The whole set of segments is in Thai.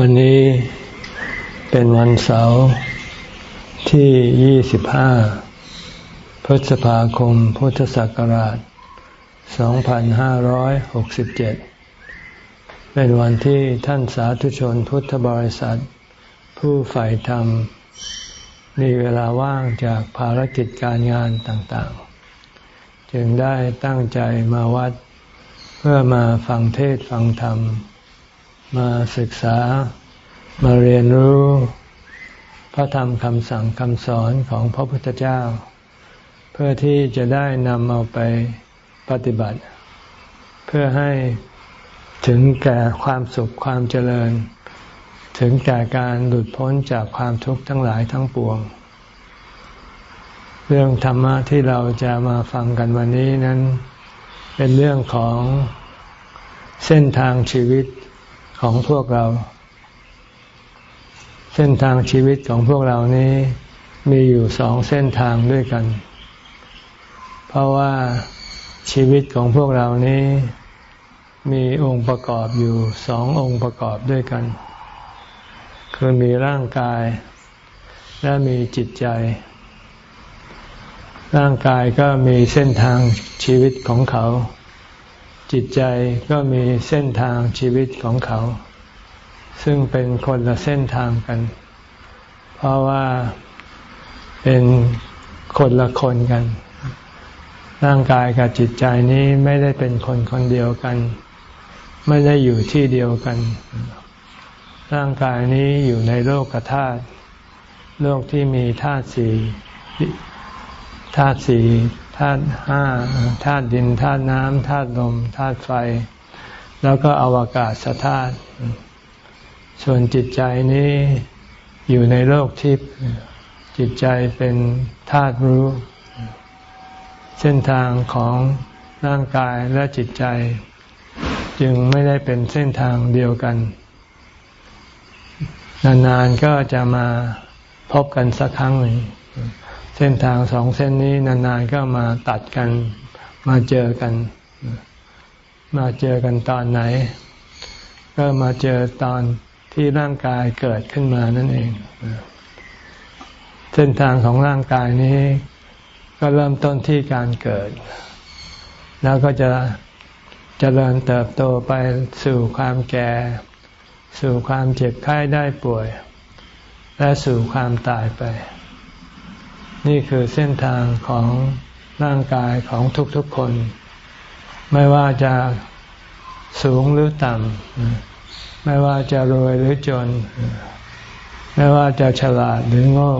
วันนี้เป็นวันเสาร์ที่ 25 พฤษภาคม พุทธศักราช 2567 เป็นวันที่ท่านสาธุชนพุทธบริษัท ผู้ใฝ่ธรรม มีเวลาว่างจากภารกิจการงานต่างๆ จึงได้ตั้งใจมาวัด เพื่อมาฟังเทศฟังธรรม มาศึกษามาเรียนรู้ พระธรรมคำสั่งคำสอนของพระพุทธเจ้า เพื่อที่จะได้นำเอาไปปฏิบัติ เพื่อให้ถึงแก่ความสุขความเจริญ ถึงแก่การหลุดพ้นจากความทุกข์ทั้งหลายทั้งปวง เรื่องธรรมะที่เราจะมาฟังกันวันนี้นั้น เป็นเรื่องของเส้นทางชีวิต ของพวกเรา เส้นทางชีวิตของพวกเรานี้มีอยู่สองเส้นทางด้วยกัน เพราะว่าชีวิตของพวกเรานี้มีองค์ประกอบอยู่สององค์ประกอบด้วยกัน คือมีร่างกาย และมีจิตใจ ร่างกายก็มีเส้นทางชีวิตของเขา จิตใจก็มีเส้นทางชีวิตของเขา ซึ่งเป็นคนละเส้นทางกัน เพราะว่าเป็นคนละคนกัน ร่างกายกับจิตใจนี้ไม่ได้เป็นคนคนเดียวกัน ไม่ได้อยู่ที่เดียวกัน ร่างกายนี้อยู่ในโลกธาตุโลกที่มีธาตุสี่ธาตุสี่ ธาตุห้าธาตุดินธาตุน้ำธาตุลมธาตุไฟ แล้วก็อวกาศธาตุส่วนจิตใจนี้อยู่ในโลกทิพย์จิตใจเป็นธาตุรู้ เส้นทางของร่างกายและจิตใจ จึงไม่ได้เป็นเส้นทางเดียวกัน นานๆก็จะมาพบกันสักครั้งหนึ่ง เส้นทางสองเส้นนี้นานๆก็มาตัดกัน มาเจอกัน มาเจอกันตอนไหน ก็มาเจอตอนที่ร่างกายเกิดขึ้นมานั่นเอง เส้นทางของร่างกายนี้ ก็เริ่มต้นที่การเกิด แล้วก็จะจะเจริญเติบโตไปสู่ความแก่ สู่ความเจ็บไข้ได้ป่วย และสู่ความตายไป นี่คือเส้นทางของร่างกายของทุกๆคน ไม่ว่าจะสูงหรือต่ำ ไม่ว่าจะรวยหรือจน ไม่ว่าจะฉลาดหรือโง่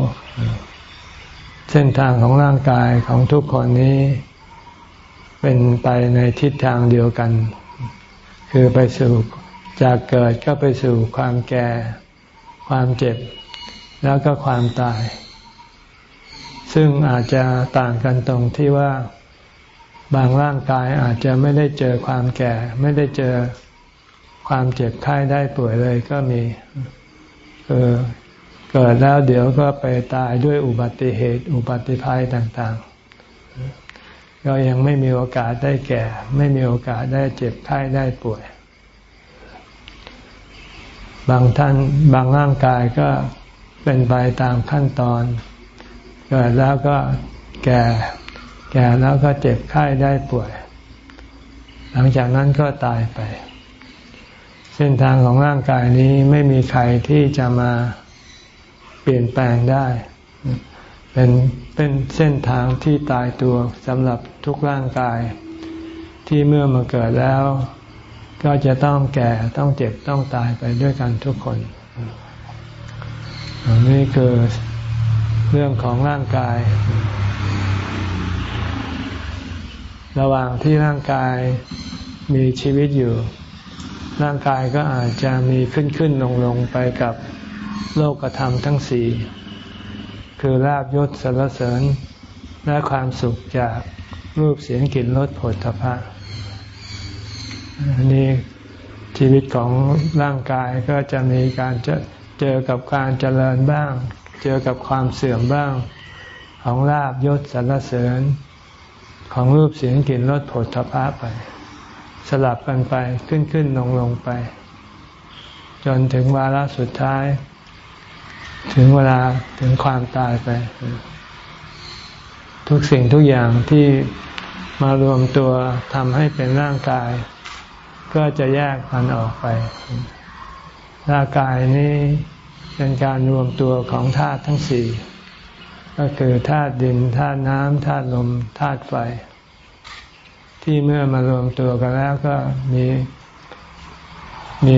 เส้นทางของร่างกายของทุกคนนี้ เป็นไปในทิศทางเดียวกัน คือไปสู่จากเกิดก็ไปสู่ความแก่ ความเจ็บ แล้วก็ความตาย ซึ่งอาจจะต่างกันตรงที่ว่าบางร่างกายอาจจะไม่ได้เจอความแก่ ไม่ได้เจอความเจ็บไข้ได้ป่วยเลยก็มีเออเกิดแล้วเดี๋ยวก็ไปตายด้วยอุบัติเหตุ อุบัติภัยต่างๆ ก็ยังไม่มีโอกาสได้แก่ ไม่มีโอกาสได้เจ็บไข้ได้ป่วย บางท่านบางร่างกายก็เป็นไปตามขั้นตอน เกิดแล้วก็แก่ แก่แล้วก็เจ็บไข้ได้ป่วย หลังจากนั้นก็ตายไป เส้นทางของร่างกายนี้ไม่มีใครที่จะมาเปลี่ยนแปลงได้ เป็นเป็นเส้นทางที่ตายตัวสำหรับทุกร่างกาย ที่เมื่อมาเกิดแล้ว ก็จะต้องแก่ต้องเจ็บต้องตายไปด้วยกันทุกคนนี่คือ เรื่องของร่างกาย ระหว่างที่ร่างกายมีชีวิตอยู่ ร่างกายก็อาจจะมีขึ้นขึ้นลงลงไปกับโลกธรรมทั้งสี่คือลาบยศสรรเสริญ และความสุขจากรูปเสียงกลิ่นรสผลทพะนี่ชีวิตของร่างกายก็จะมีการเจอเจอกับการเจริญบ้าง เจอกับความเสื่อมบ้าง ของลาบยศสรรเสริญ ของรูปเสียงกลิ่นรสผลทพะไป สลับกันไปขึ้นขึ้นลงลงไป จนถึงวาระสุดท้าย ถึงเวลาถึงความตายไป ทุกสิ่งทุกอย่างที่มารวมตัวทำให้เป็นร่างกาย ก็จะแยกกันออกไปร่างกายนี้ เป็นการรวมตัวของธาตุทั้งสี่ก็คือธาตุดินธาตุน้ำธาตุลมธาตุไฟ ที่เมื่อมารวมตัวกันแล้วก็มีมี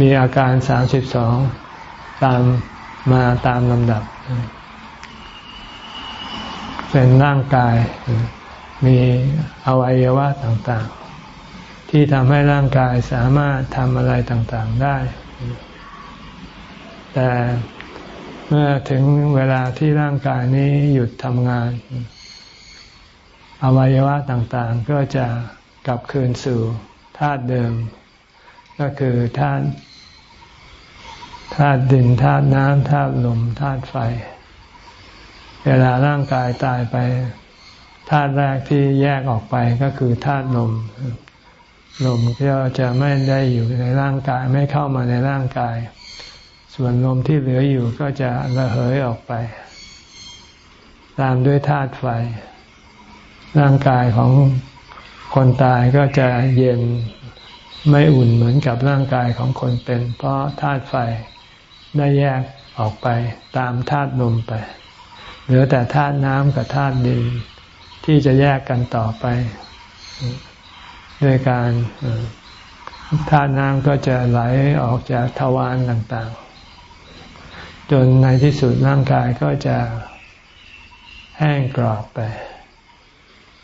มีอาการสามสิบสองตามมาตามลำดับ เป็นร่างกายมีอวัยวะต่างๆ ที่ทำให้ร่างกายสามารถทำอะไรต่างๆได้ แต่เมื่อถึงเวลาที่ร่างกายนี้หยุดทำงาน อวัยวะต่างๆ ก็จะกลับคืนสู่ธาตุเดิม ก็คือธาตุธาตุดินธาตุน้ำธาตุลมธาตุไฟ เวลาร่างกายตายไปธาตุแรกที่แยกออกไปก็คือธาตุลมลมก็จะไม่ได้อยู่ในร่างกายไม่เข้ามาในร่างกาย ส่วนลมที่เหลืออยู่ก็จะระเหยออกไป ตามด้วยธาตุไฟ ร่างกายของคนตายก็จะเย็นไม่อุ่นเหมือนกับร่างกายของคนเป็น เพราะธาตุไฟได้แยกออกไปตามธาตุลมไป เหลือแต่ธาตุน้ำกับธาตุดินที่จะแยกกันต่อไปด้วยการธาตุน้ำก็จะไหลออกจากทวารต่างๆ จนในที่สุดร่างกายก็จะแห้งกรอบไป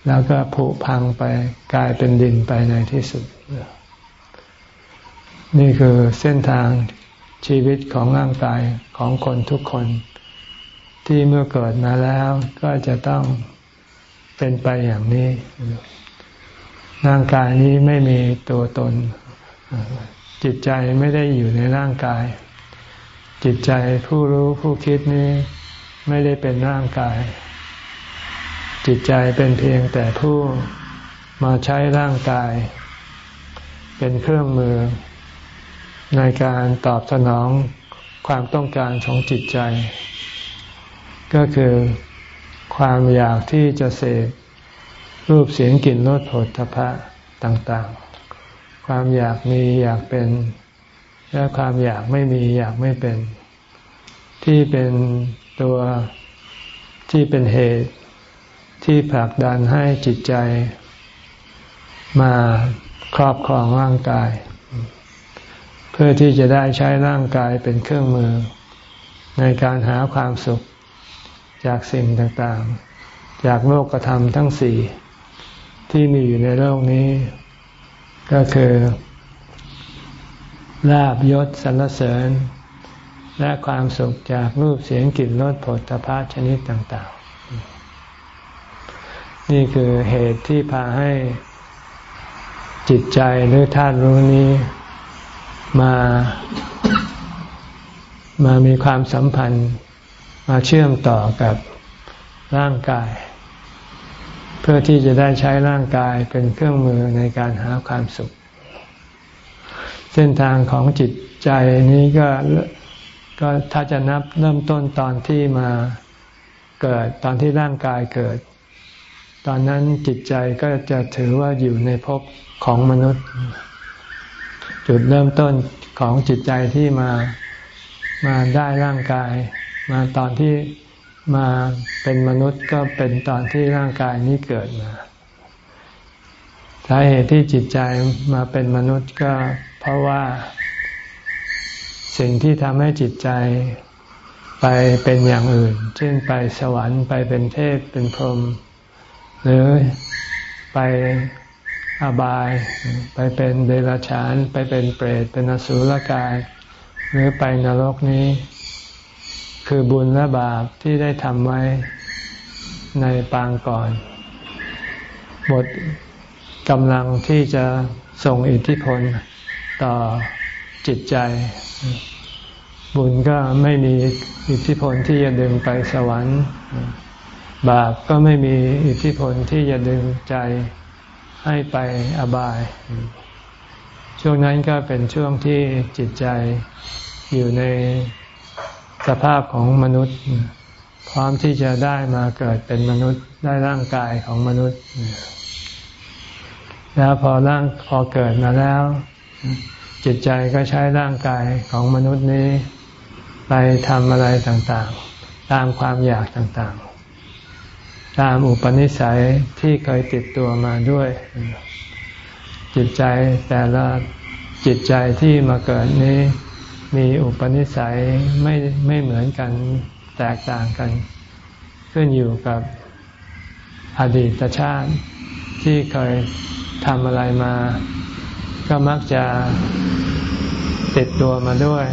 แล้วก็ผุพังไปกลายเป็นดินไปในที่สุด นี่คือเส้นทางชีวิตของร่างกายของคนทุกคน ที่เมื่อเกิดมาแล้วก็จะต้องเป็นไปอย่างนี้ ร่างกายนี้ไม่มีตัวตน จิตใจไม่ได้อยู่ในร่างกาย จิตใจผู้รู้ผู้คิดนี้ไม่ได้เป็นร่างกาย จิตใจเป็นเพียงแต่ผู้มาใช้ร่างกาย เป็นเครื่องมือ ในการตอบสนองความต้องการของจิตใจ ก็คือความอยากที่จะเสพรูปเสียงกลิ่นรสผลทพะต่างๆ ความอยากมีอยากเป็น และความอยากไม่มีอยากไม่เป็น ที่เป็นตัวที่เป็นเหตุ ที่ผลักดันให้จิตใจ มาครอบครองร่างกาย เพื่อที่จะได้ใช้ร่างกายเป็นเครื่องมือ ในการหาความสุขจากสิ่งต่างๆ จากโลกธรรมทั้งสี่ที่มีอยู่ในโลกนี้ ก็คือ ลาบยศสรรเสริญ และความสุขจากรูปเสียงกลิ่นรสผลตภะชนิดต่าง ๆ นี่คือเหตุที่พาให้จิตใจหรือธาตุรู้นี้มามามีความสัมพันธ์มาเชื่อมต่อกับร่างกาย เพื่อที่จะได้ใช้ร่างกายเป็นเครื่องมือในการหาความสุข เส้นทางของจิตใจนี้ก็ก็ถ้าจะนับเริ่มต้นตอนที่มาเกิดตอนที่ร่างกายเกิด ตอนนั้นจิตใจก็จะถือว่าอยู่ในภพของมนุษย์ จุดเริ่มต้นของจิตใจที่มามาได้ร่างกาย มาตอนที่มาเป็นมนุษย์ก็เป็นตอนที่ร่างกายนี้เกิดมาสาเหตุที่จิตใจมาเป็นมนุษย์ก็ เพราะว่า สิ่งที่ทำให้จิตใจไปเป็นอย่างอื่น เช่นไปสวรรค์ไปเป็นเทพเป็นพรหมหรือไปอบาย ไปเป็นเดรัจฉาน ไปเป็นเปรต เป็นอสุรกาย หรือไปนรกนี้ คือบุญและบาปที่ได้ทำไว้ในปางก่อน หมดกำลังที่จะส่งอิทธิพล ต่อจิตใจ บุญก็ไม่มีอิทธิพลที่จะดึงไปสวรรค์ บาปก็ไม่มีอิทธิพลที่จะดึงใจให้ไปอบาย ช่วงนั้นก็เป็นช่วงที่จิตใจอยู่ในสภาพของมนุษย์ พร้อมที่จะได้มาเกิดเป็นมนุษย์ได้ร่างกายของมนุษย์ แล้วพอร่างพอเกิดมาแล้ว จิตใจก็ใช้ร่างกายของมนุษย์นี้ ไปทำอะไรต่างๆ ตามความอยากต่างๆ ตามอุปนิสัยที่เคยติดตัวมาด้วย จิตใจแต่ละจิตใจที่มาเกิดนี้ มีอุปนิสัยไม่ไม่เหมือนกันแตกต่างกัน ขึ้นอยู่กับอดีตชาติที่เคยทำอะไรมา ก็มักจะติดตัวมาด้วย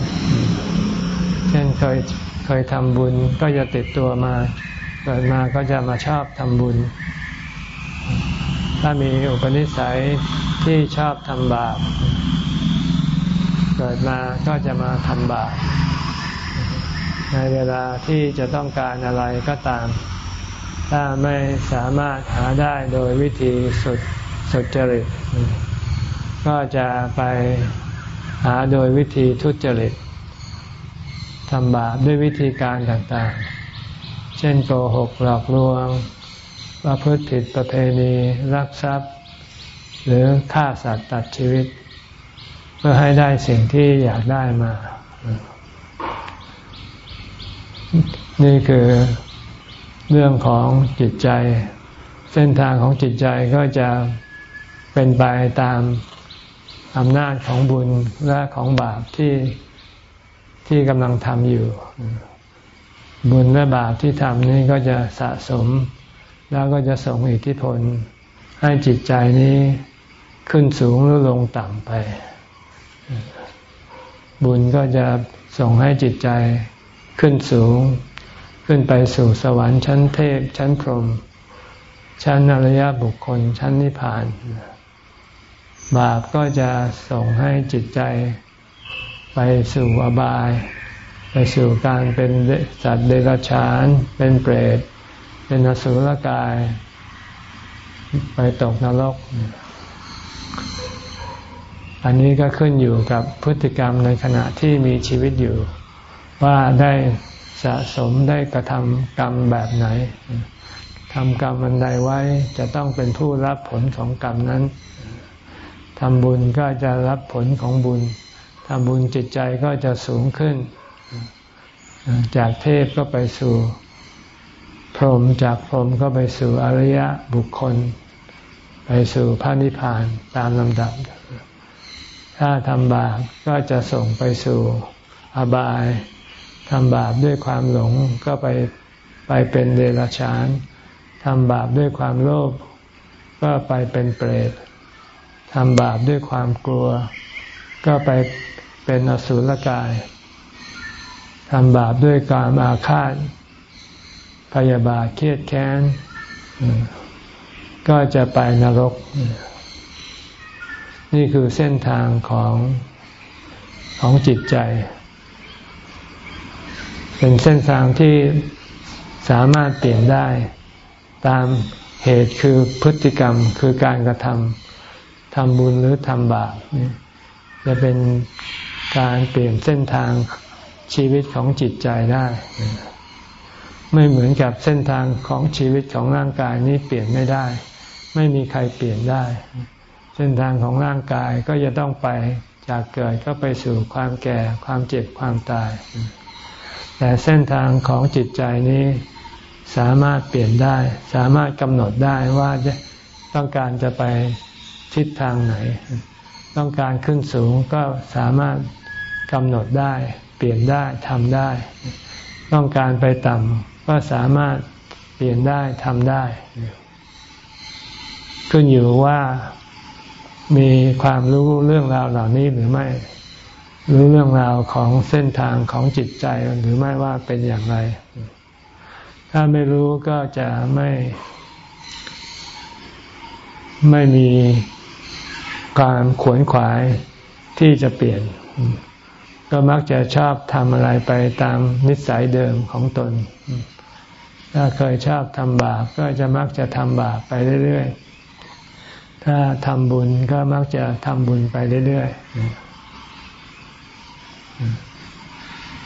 เช่นเคยเคยทำบุญก็จะติดตัวมา เกิดมาก็จะมาชอบทำบุญ ถ้ามีอุปนิสัยที่ชอบทำบาป เกิดมาก็จะมาทำบาป ในเวลาที่จะต้องการอะไรก็ตาม ถ้าไม่สามารถหาได้โดยวิธีสุดสุดจริต ก็จะไปหาโดยวิธีทุจริตทำบาปด้วยวิธีการต่างๆ เช่นโกหกหลอกลวงประพฤติผิดประเพณีรักทรัพย์ หรือฆ่าสัตว์ตัดชีวิต เพื่อให้ได้สิ่งที่อยากได้มา นี่คือเรื่องของจิตใจ เส้นทางของจิตใจก็จะเป็นไปตาม อำนาจของบุญและของบาปที่ที่กำลังทำอยู่ บุญและบาปที่ทำนี่ก็จะสะสม แล้วก็จะส่งอิทธิพล ให้จิตใจนี้ขึ้นสูงหรือลงต่ำไป บุญก็จะส่งให้จิตใจขึ้นสูง ขึ้นไปสู่สวรรค์ชั้นเทพชั้นพรหมชั้นอริยบุคคลชั้นนิพพาน บาปก็จะส่งให้จิตใจไปสู่อบาย ไปสู่การเป็นสัตว์เดรัจฉาน เป็นเปรต เป็นอสุรกาย ไปตกนรก อันนี้ก็ขึ้นอยู่กับพฤติกรรมในขณะที่มีชีวิตอยู่ ว่าได้สะสมได้กระทำกรรมแบบไหนทำกรรมอันใดไว้จะต้องเป็นผู้รับผลของกรรมนั้น ทำบุญก็จะรับผลของบุญทำบุญจิตใจก็จะสูงขึ้น จากเทพก็ไปสู่ พรหมจากพรหมก็ไปสู่อริยบุคคล ไปสู่พระนิพพานตามลำดับ ถ้าทำบาปก็จะส่งไปสู่อบายทำบาปด้วยความหลงก็ไปไปเป็นเดรัจฉานทำบาปด้วยความโลภก็ไปเป็นเปรต ทำบาปด้วยความกลัว ก็ไปเป็นอสุรกายทำบาปด้วยการอาฆาตพยาบาทเครียดแค้น ก็จะไปนรก นี่คือเส้นทางของของจิตใจ เป็นเส้นทางที่สามารถเปลี่ยนได้ ตามเหตุคือพฤติกรรมคือการกระทำ ทำบุญหรือทำบาปจะเป็นการเปลี่ยนเส้นทางชีวิตของจิตใจได้ ไม่เหมือนกับเส้นทางของชีวิตของร่างกายนี้เปลี่ยนไม่ได้ ไม่มีใครเปลี่ยนได้ เส้นทางของร่างกายก็จะต้องไปจากเกิดก็ไปสู่ความแก่ความเจ็บความตาย แต่เส้นทางของจิตใจนี้สามารถเปลี่ยนได้ สามารถกำหนดได้ว่าจะต้องการจะไป ทิศทางไหน ต้องการขึ้นสูงก็สามารถกำหนดได้ เปลี่ยนได้ทำได้ ต้องการไปต่ำก็สามารถเปลี่ยนได้ทำได้ ขึ้นอยู่ว่ามีความรู้เรื่องราวเหล่านี้หรือไม่ รู้เรื่องราวของเส้นทางของจิตใจหรือไม่ว่าเป็นอย่างไร ถ้าไม่รู้ก็จะไม่ ไม่มี ความขวนขวายที่จะเปลี่ยน ก็มักจะชอบทำอะไรไปตามนิสัยเดิมของตน ถ้าเคยชอบทำบาปก็จะมักจะทำบาปไปเรื่อยๆ ถ้าทำบุญก็มักจะทำบุญไปเรื่อยๆ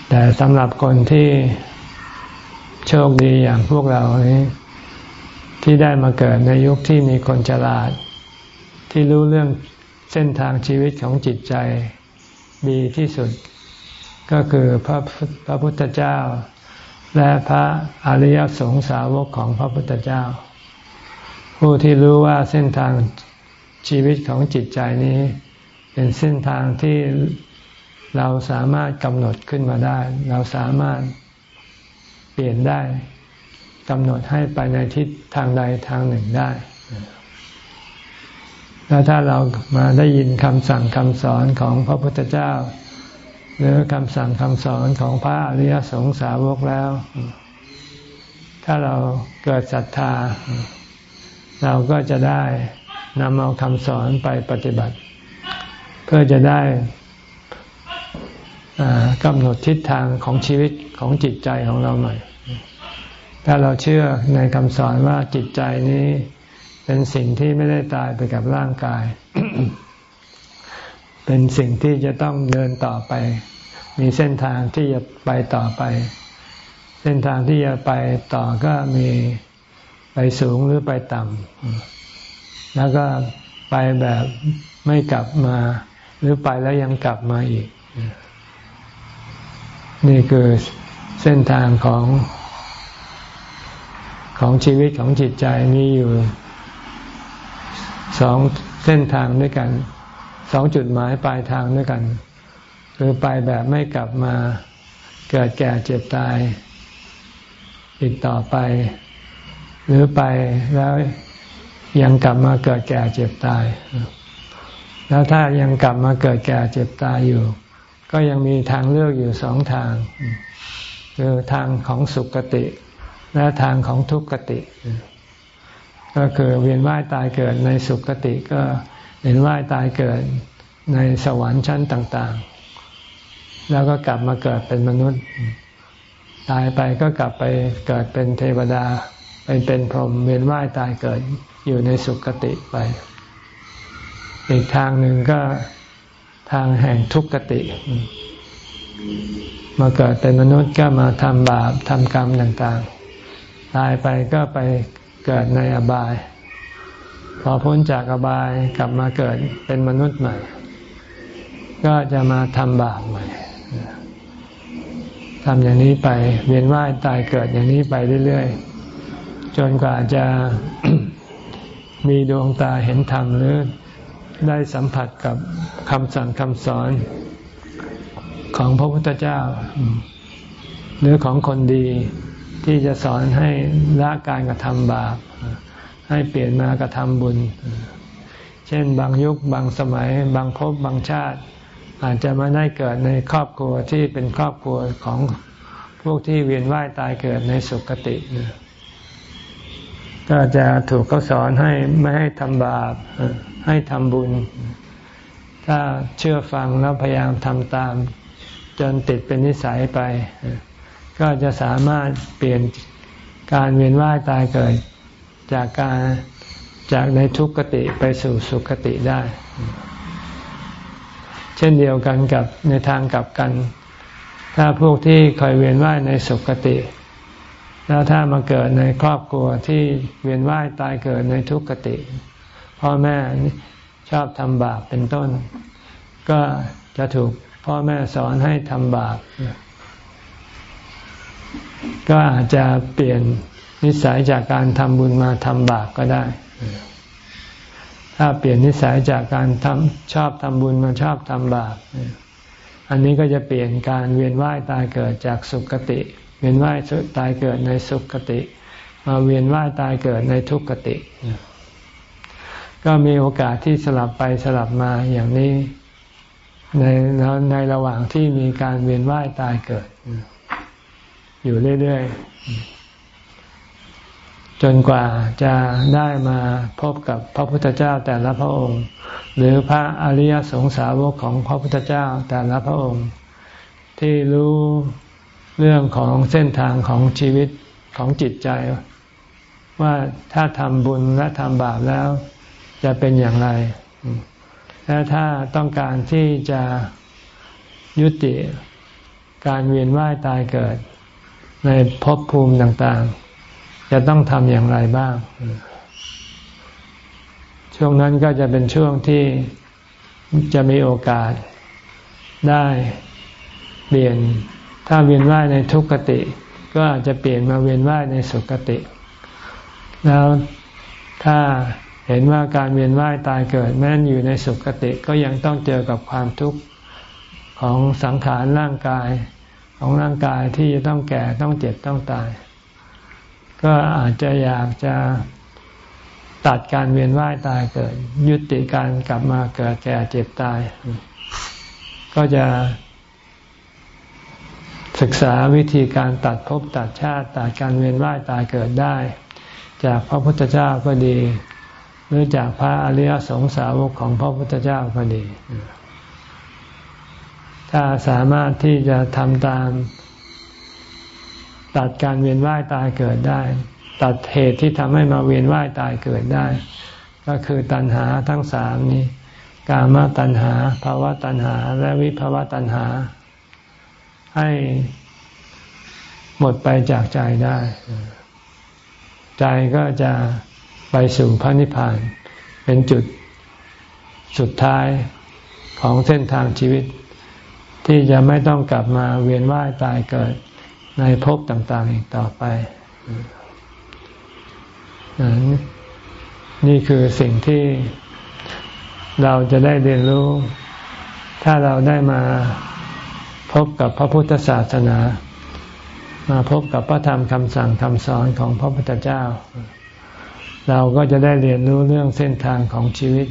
แต่สำหรับคนที่โชคดีอย่างพวกเรานี้ที่ได้มาเกิดในยุคที่มีคนฉลาด ที่รู้เรื่อง เส้นทางชีวิตของจิตใจดีที่สุด ก็คือพระพระพุทธเจ้า และพระอริยสงสาวกของพระพุทธเจ้า ผู้ที่รู้ว่าเส้นทางชีวิตของจิตใจนี้ เป็นเส้นทางที่เราสามารถกำหนดขึ้นมาได้ เราสามารถเปลี่ยนได้กำหนดให้ไปในทิศทางใดทางหนึ่งได้ แล้วถ้าเรามาได้ยินคำสั่งคำสอนของพระพุทธเจ้า หรือคำสั่งคำสอนของพระอริยสงสาวกแล้ว ถ้าเราเกิดศรัทธา เราก็จะได้นำเอาคำสอนไปปฏิบัติ เพื่อจะได้กำหนดทิศทางของชีวิตของจิตใจของเราใหม่ ถ้าเราเชื่อในคำสอนว่าจิตใจนี้ เป็นสิ่งที่ไม่ได้ตายไปกับร่างกาย เป็นสิ่งที่จะต้องเดินต่อไป มีเส้นทางที่จะไปต่อไป เส้นทางที่จะไปต่อก็มีไปสูงหรือไปต่ำ แล้วก็ไปแบบไม่กลับมา หรือไปแล้วยังกลับมาอีก นี่คือเส้นทางของของชีวิตของจิตใจมีอยู่ สองเส้นทางด้วยกัน สองจุดหมายปลายทางด้วยกัน คือไปแบบไม่กลับมาเกิดแก่เจ็บตาย อีกต่อไป หรือไปแล้วยังกลับมาเกิดแก่เจ็บตาย แล้วถ้ายังกลับมาเกิดแก่เจ็บตายอยู่ ก็ยังมีทางเลือกอยู่สองทาง คือทางของสุคติ และทางของทุกขติ ก็คือเวียนว่ายตายเกิดในสุคติก็เวียนว่ายตายเกิดในสวรรค์ชั้นต่าง ๆ แล้วก็กลับมาเกิดเป็นมนุษย์ ตายไปก็กลับไปเกิดเป็นเทวดาเป็นเป็นพรหมเวียนว่ายตายเกิดอยู่ในสุคติไป อีกทางหนึ่งก็ทางแห่งทุกขติ มาเกิดเป็นมนุษย์ก็มาทำบาปทำกรรมต่าง ๆ ตายไปก็ไป เกิดในอบาย พอพ้นจากอบายกลับมาเกิดเป็นมนุษย์ใหม่ ก็จะมาทำบาปใหม่ทำอย่างนี้ไป เวียนว่ายตายเกิดอย่างนี้ไปเรื่อยๆ จนกว่าจะมีดวงตาเห็นธรรมหรือได้สัมผัสกับคำสั่งคำสอนของพระพุทธเจ้า หรือของคนดี ที่จะสอนให้ละการกระทำบาป ให้เปลี่ยนมากระทำบุญ เช่นบางยุคบางสมัย บางภพบางชาติ อาจจะมาได้เกิดในครอบครัวที่เป็นครอบครัวของพวกที่เวียนว่ายตายเกิดในสุคติก็จะถูกเขาสอนให้ไม่ให้ทำบาป ให้ทำบุญ ถ้าเชื่อฟังแล้วพยายามทำตาม จนติดเป็นนิสัยไป ก็จะสามารถเปลี่ยนการเวียนว่ายตายเกิด จากการจากในทุกขติไปสู่สุขติได้ เช่นเดียวกันกับในทางกลับกัน ถ้าพวกที่เคยเวียนว่ายในสุขติ แล้วถ้ามาเกิดในครอบครัวที่เวียนว่ายตายเกิดในทุกขติ พ่อแม่ชอบทำบาปเป็นต้น ก็จะถูกพ่อแม่สอนให้ทำบาป ก็อาจจะเปลี่ยนนิสัยจากการทำบุญมาทำบาปก็ได้ ถ้าเปลี่ยนนิสัยจากการทำชอบทำบุญมาชอบทำบาป อันนี้ก็จะเปลี่ยนการเวียนว่ายตายเกิดจากสุคติ เวียนว่ายตายเกิดในสุคติ มาเวียนว่ายตายเกิดในทุกขติ ก็มีโอกาสที่สลับไปสลับมาอย่างนี้ในในระหว่างที่มีการเวียนว่ายตายเกิด อยู่เรื่อยๆ จนกว่าจะได้มาพบกับพระพุทธเจ้าแต่ละพระองค์ หรือพระอริยสงสาวกของพระพุทธเจ้าแต่ละพระองค์ ที่รู้เรื่องของเส้นทางของชีวิตของจิตใจ ว่าถ้าทำบุญและทำบาปแล้ว จะเป็นอย่างไร และถ้าต้องการที่จะยุติการเวียนว่ายตายเกิด ในภพภูมิต่างๆ จะต้องทำอย่างไรบ้าง ช่วงนั้นก็จะเป็นช่วงที่จะมีโอกาสได้เปลี่ยน ถ้าเวียนว่ายในทุกขติ ก็อาจจะเปลี่ยนมาเวียนว่ายในสุคติ แล้วถ้าเห็นว่าการเวียนว่ายตายเกิด แม้นอยู่ในสุคติก็ยังต้องเจอกับความทุกข์ของสังขารร่างกาย ของร่างกายที่จะต้องแก่ต้องเจ็บต้องตาย ก็อาจจะอยากจะตัดการเวียนว่ายตายเกิด ยุติการกลับมาเกิดแก่เจ็บตาย ก็จะ ศึกษาวิธีการตัดภพตัดชาติ ตัดการเวียนว่ายตายเกิดได้ จากพระพุทธเจ้าก็ดี หรือจากพระอริยสงสาวกของพระพุทธเจ้าก็ดี ถ้าสามารถที่จะทำตาม ตัดการเวียนว่ายตายเกิดได้ ตัดเหตุที่ทำให้มาเวียนว่ายตายเกิดได้ ก็คือตัณหาทั้งสามนี้ กามตัณหาภาวะตัณหา และวิภาวะตัณหา ให้หมดไปจากใจได้ ใจก็จะไปสู่พระนิพพาน เป็นจุดสุดท้ายของเส้นทางชีวิต ที่จะไม่ต้องกลับมาเวียนว่ายตายเกิดในภพต่าง ๆ อีกต่อไป นี่คือสิ่งที่เราจะได้เรียนรู้ ถ้าเราได้มาพบกับพระพุทธศาสนา มาพบกับพระธรรมคำสั่งคำสอนของพระพุทธเจ้า เราก็จะได้เรียนรู้เรื่องเส้นทางของชีวิต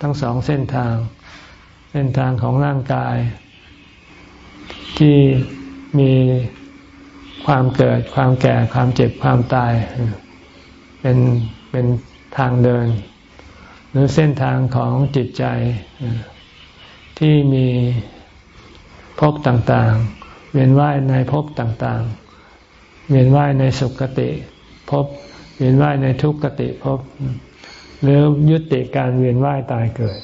ทั้งสองเส้นทาง เส้นทางของร่างกาย ที่มีความเกิดความแก่ความเจ็บความตาย เป็นเป็นทางเดิน หรือเส้นทางของจิตใจ ที่มีภพต่างๆ เวียนว่ายในภพต่างๆ เวียนว่ายในสุคติภพเวียนว่ายในทุกขติภพหรือยุติการเวียนว่ายตายเกิด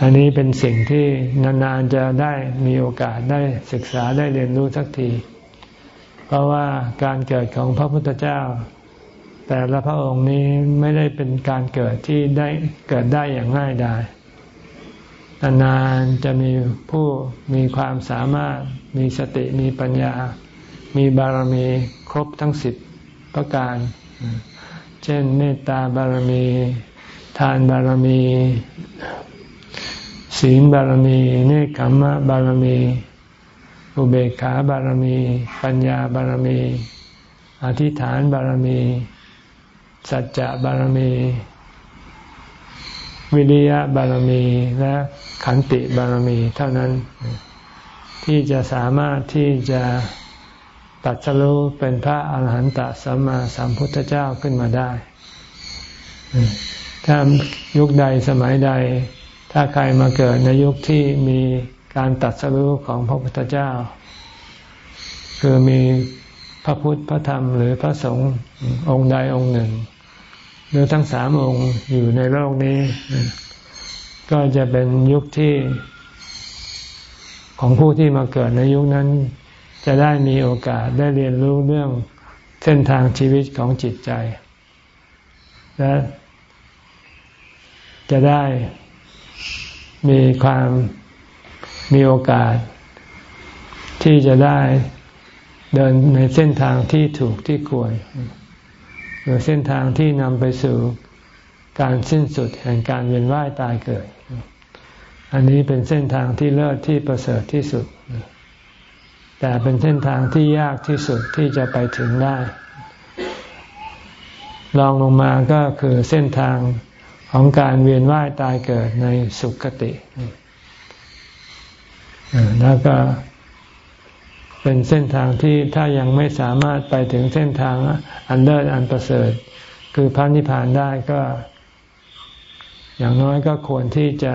อันนี้เป็นสิ่งที่นานๆจะได้มีโอกาสได้ศึกษาได้เรียนรู้สักที เพราะว่าการเกิดของพระพุทธเจ้า แต่ละพระองค์นี้ไม่ได้เป็นการเกิดที่ได้เกิดได้อย่างง่ายดายนานๆจะมีผู้มีความสามารถมีสติมีปัญญา มีบารมีครบทั้งสิบประการ เช่นเมตตาบารมี ทานบารมี ศีลบารมีเนคขมมะบารมี อุเบกขาบารมี ปัญญาบารมี อธิษฐานบารมี สัจจะบารมี วิริยะบารมีและขันติบารมีเท่านั้น ที่จะสามารถที่จะตัดสู้เป็นพระอาหารหันตสัมมาสัมพุทธเจ้าขึ้นมาได้ ถ้ายุคใดสมัยใด ถ้าใครมาเกิดในยุคที่มีการตัดสู้ของพระพุทธเจ้า คือมีพระพุทธพระธรรมหรือพระสงฆ์องค์ใดองค์หนึ่ง หรือทั้งสามองค์อยู่ในโลกนี้ ก็จะเป็นยุคที่ ของผู้ที่มาเกิดในยุคนั้น จะได้มีโอกาสได้เรียนรู้เรื่องเส้นทางชีวิตของจิตใจ และจะได้ มีความมีโอกาส ที่จะได้เดินในเส้นทางที่ถูกที่ควรคือเส้นทางที่นำไปสู่การสิ้นสุดแห่งการเวียนว่ายตายเกิด อันนี้เป็นเส้นทางที่เลิศที่ประเสริฐที่สุด แต่เป็นเส้นทางที่ยากที่สุดที่จะไปถึงได้ ลองลงมาก็คือเส้นทาง ของการเวียนว่ายตายเกิดในสุคติแล้วก็เป็นเส้นทางที่ถ้ายังไม่สามารถไปถึงเส้นทางอันเลิศอันประเสริฐ คือพระนิพพานได้ก็ อย่างน้อยก็ควรที่จะ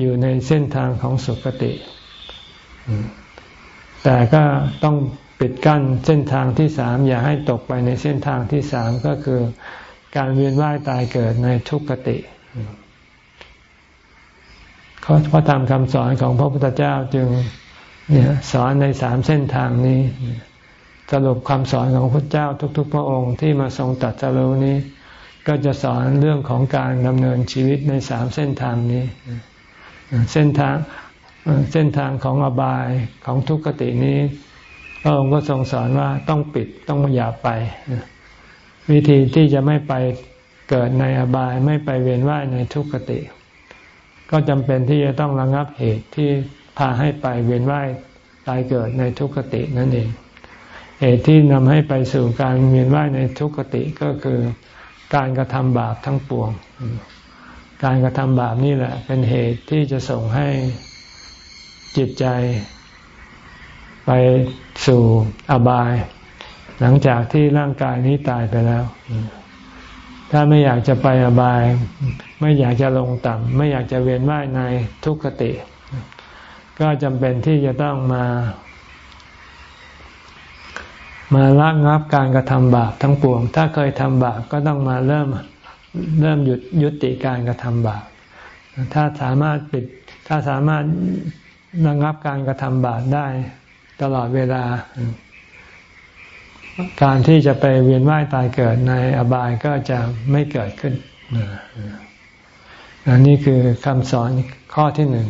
อยู่ในเส้นทางของสุคติ แต่ก็ต้องปิดกั้นเส้นทางที่สามอย่าให้ตกไปในเส้นทางที่สามก็คือ การเวียนว่ายตายเกิดในทุกขติเพราะตามคำสอนของพระพุทธเจ้าจึงเนี่ยสอนในสามเส้นทางนี้ สรุปคำสอนของพระเจ้าทุก ๆ พระองค์ที่มาทรงตัดสรู้นี้ ก็จะสอนเรื่องของการดำเนินชีวิตในสามเส้นทางนี้ เส้นทางเส้นทางของอบายของทุกขตินี้ พระองค์ก็ทรงสอนว่าต้องปิดต้องอย่าไป วิธีที่จะไม่ไปเกิดในอบายไม่ไปเวียนว่ายในทุกขติ ก็จำเป็นที่จะต้องระงับเหตุที่พาให้ไปเวียนว่ายตายเกิดในทุกขตินั่นเอง เหตุที่นำให้ไปสู่การเวียนว่ายในทุกขติก็คือการกระทำบาปทั้งปวง การกระทำบาปนี่แหละ เป็นเหตุที่จะส่งให้จิตใจ ไปสู่อบาย หลังจากที่ร่างกายนี้ตายไปแล้ว ถ้าไม่อยากจะไปอบาย ไม่อยากจะลงต่ำไม่อยากจะเวียนว่ายในทุกขติ ก็จำเป็นที่จะต้องมา มาละงับการกระทำบาปทั้งปวง ถ้าเคยทำบาปก็ต้องมาเริ่มเริ่มหยุดยุติการกระทำบาปถ้าสามารถปิด ถ้าสามารถระงับการกระทำบาปได้ตลอดเวลา การที่จะไปเวียนว่ายตายเกิดในอบายก็จะไม่เกิดขึ้นอันนี้คือคำสอนข้อที่หนึ่ง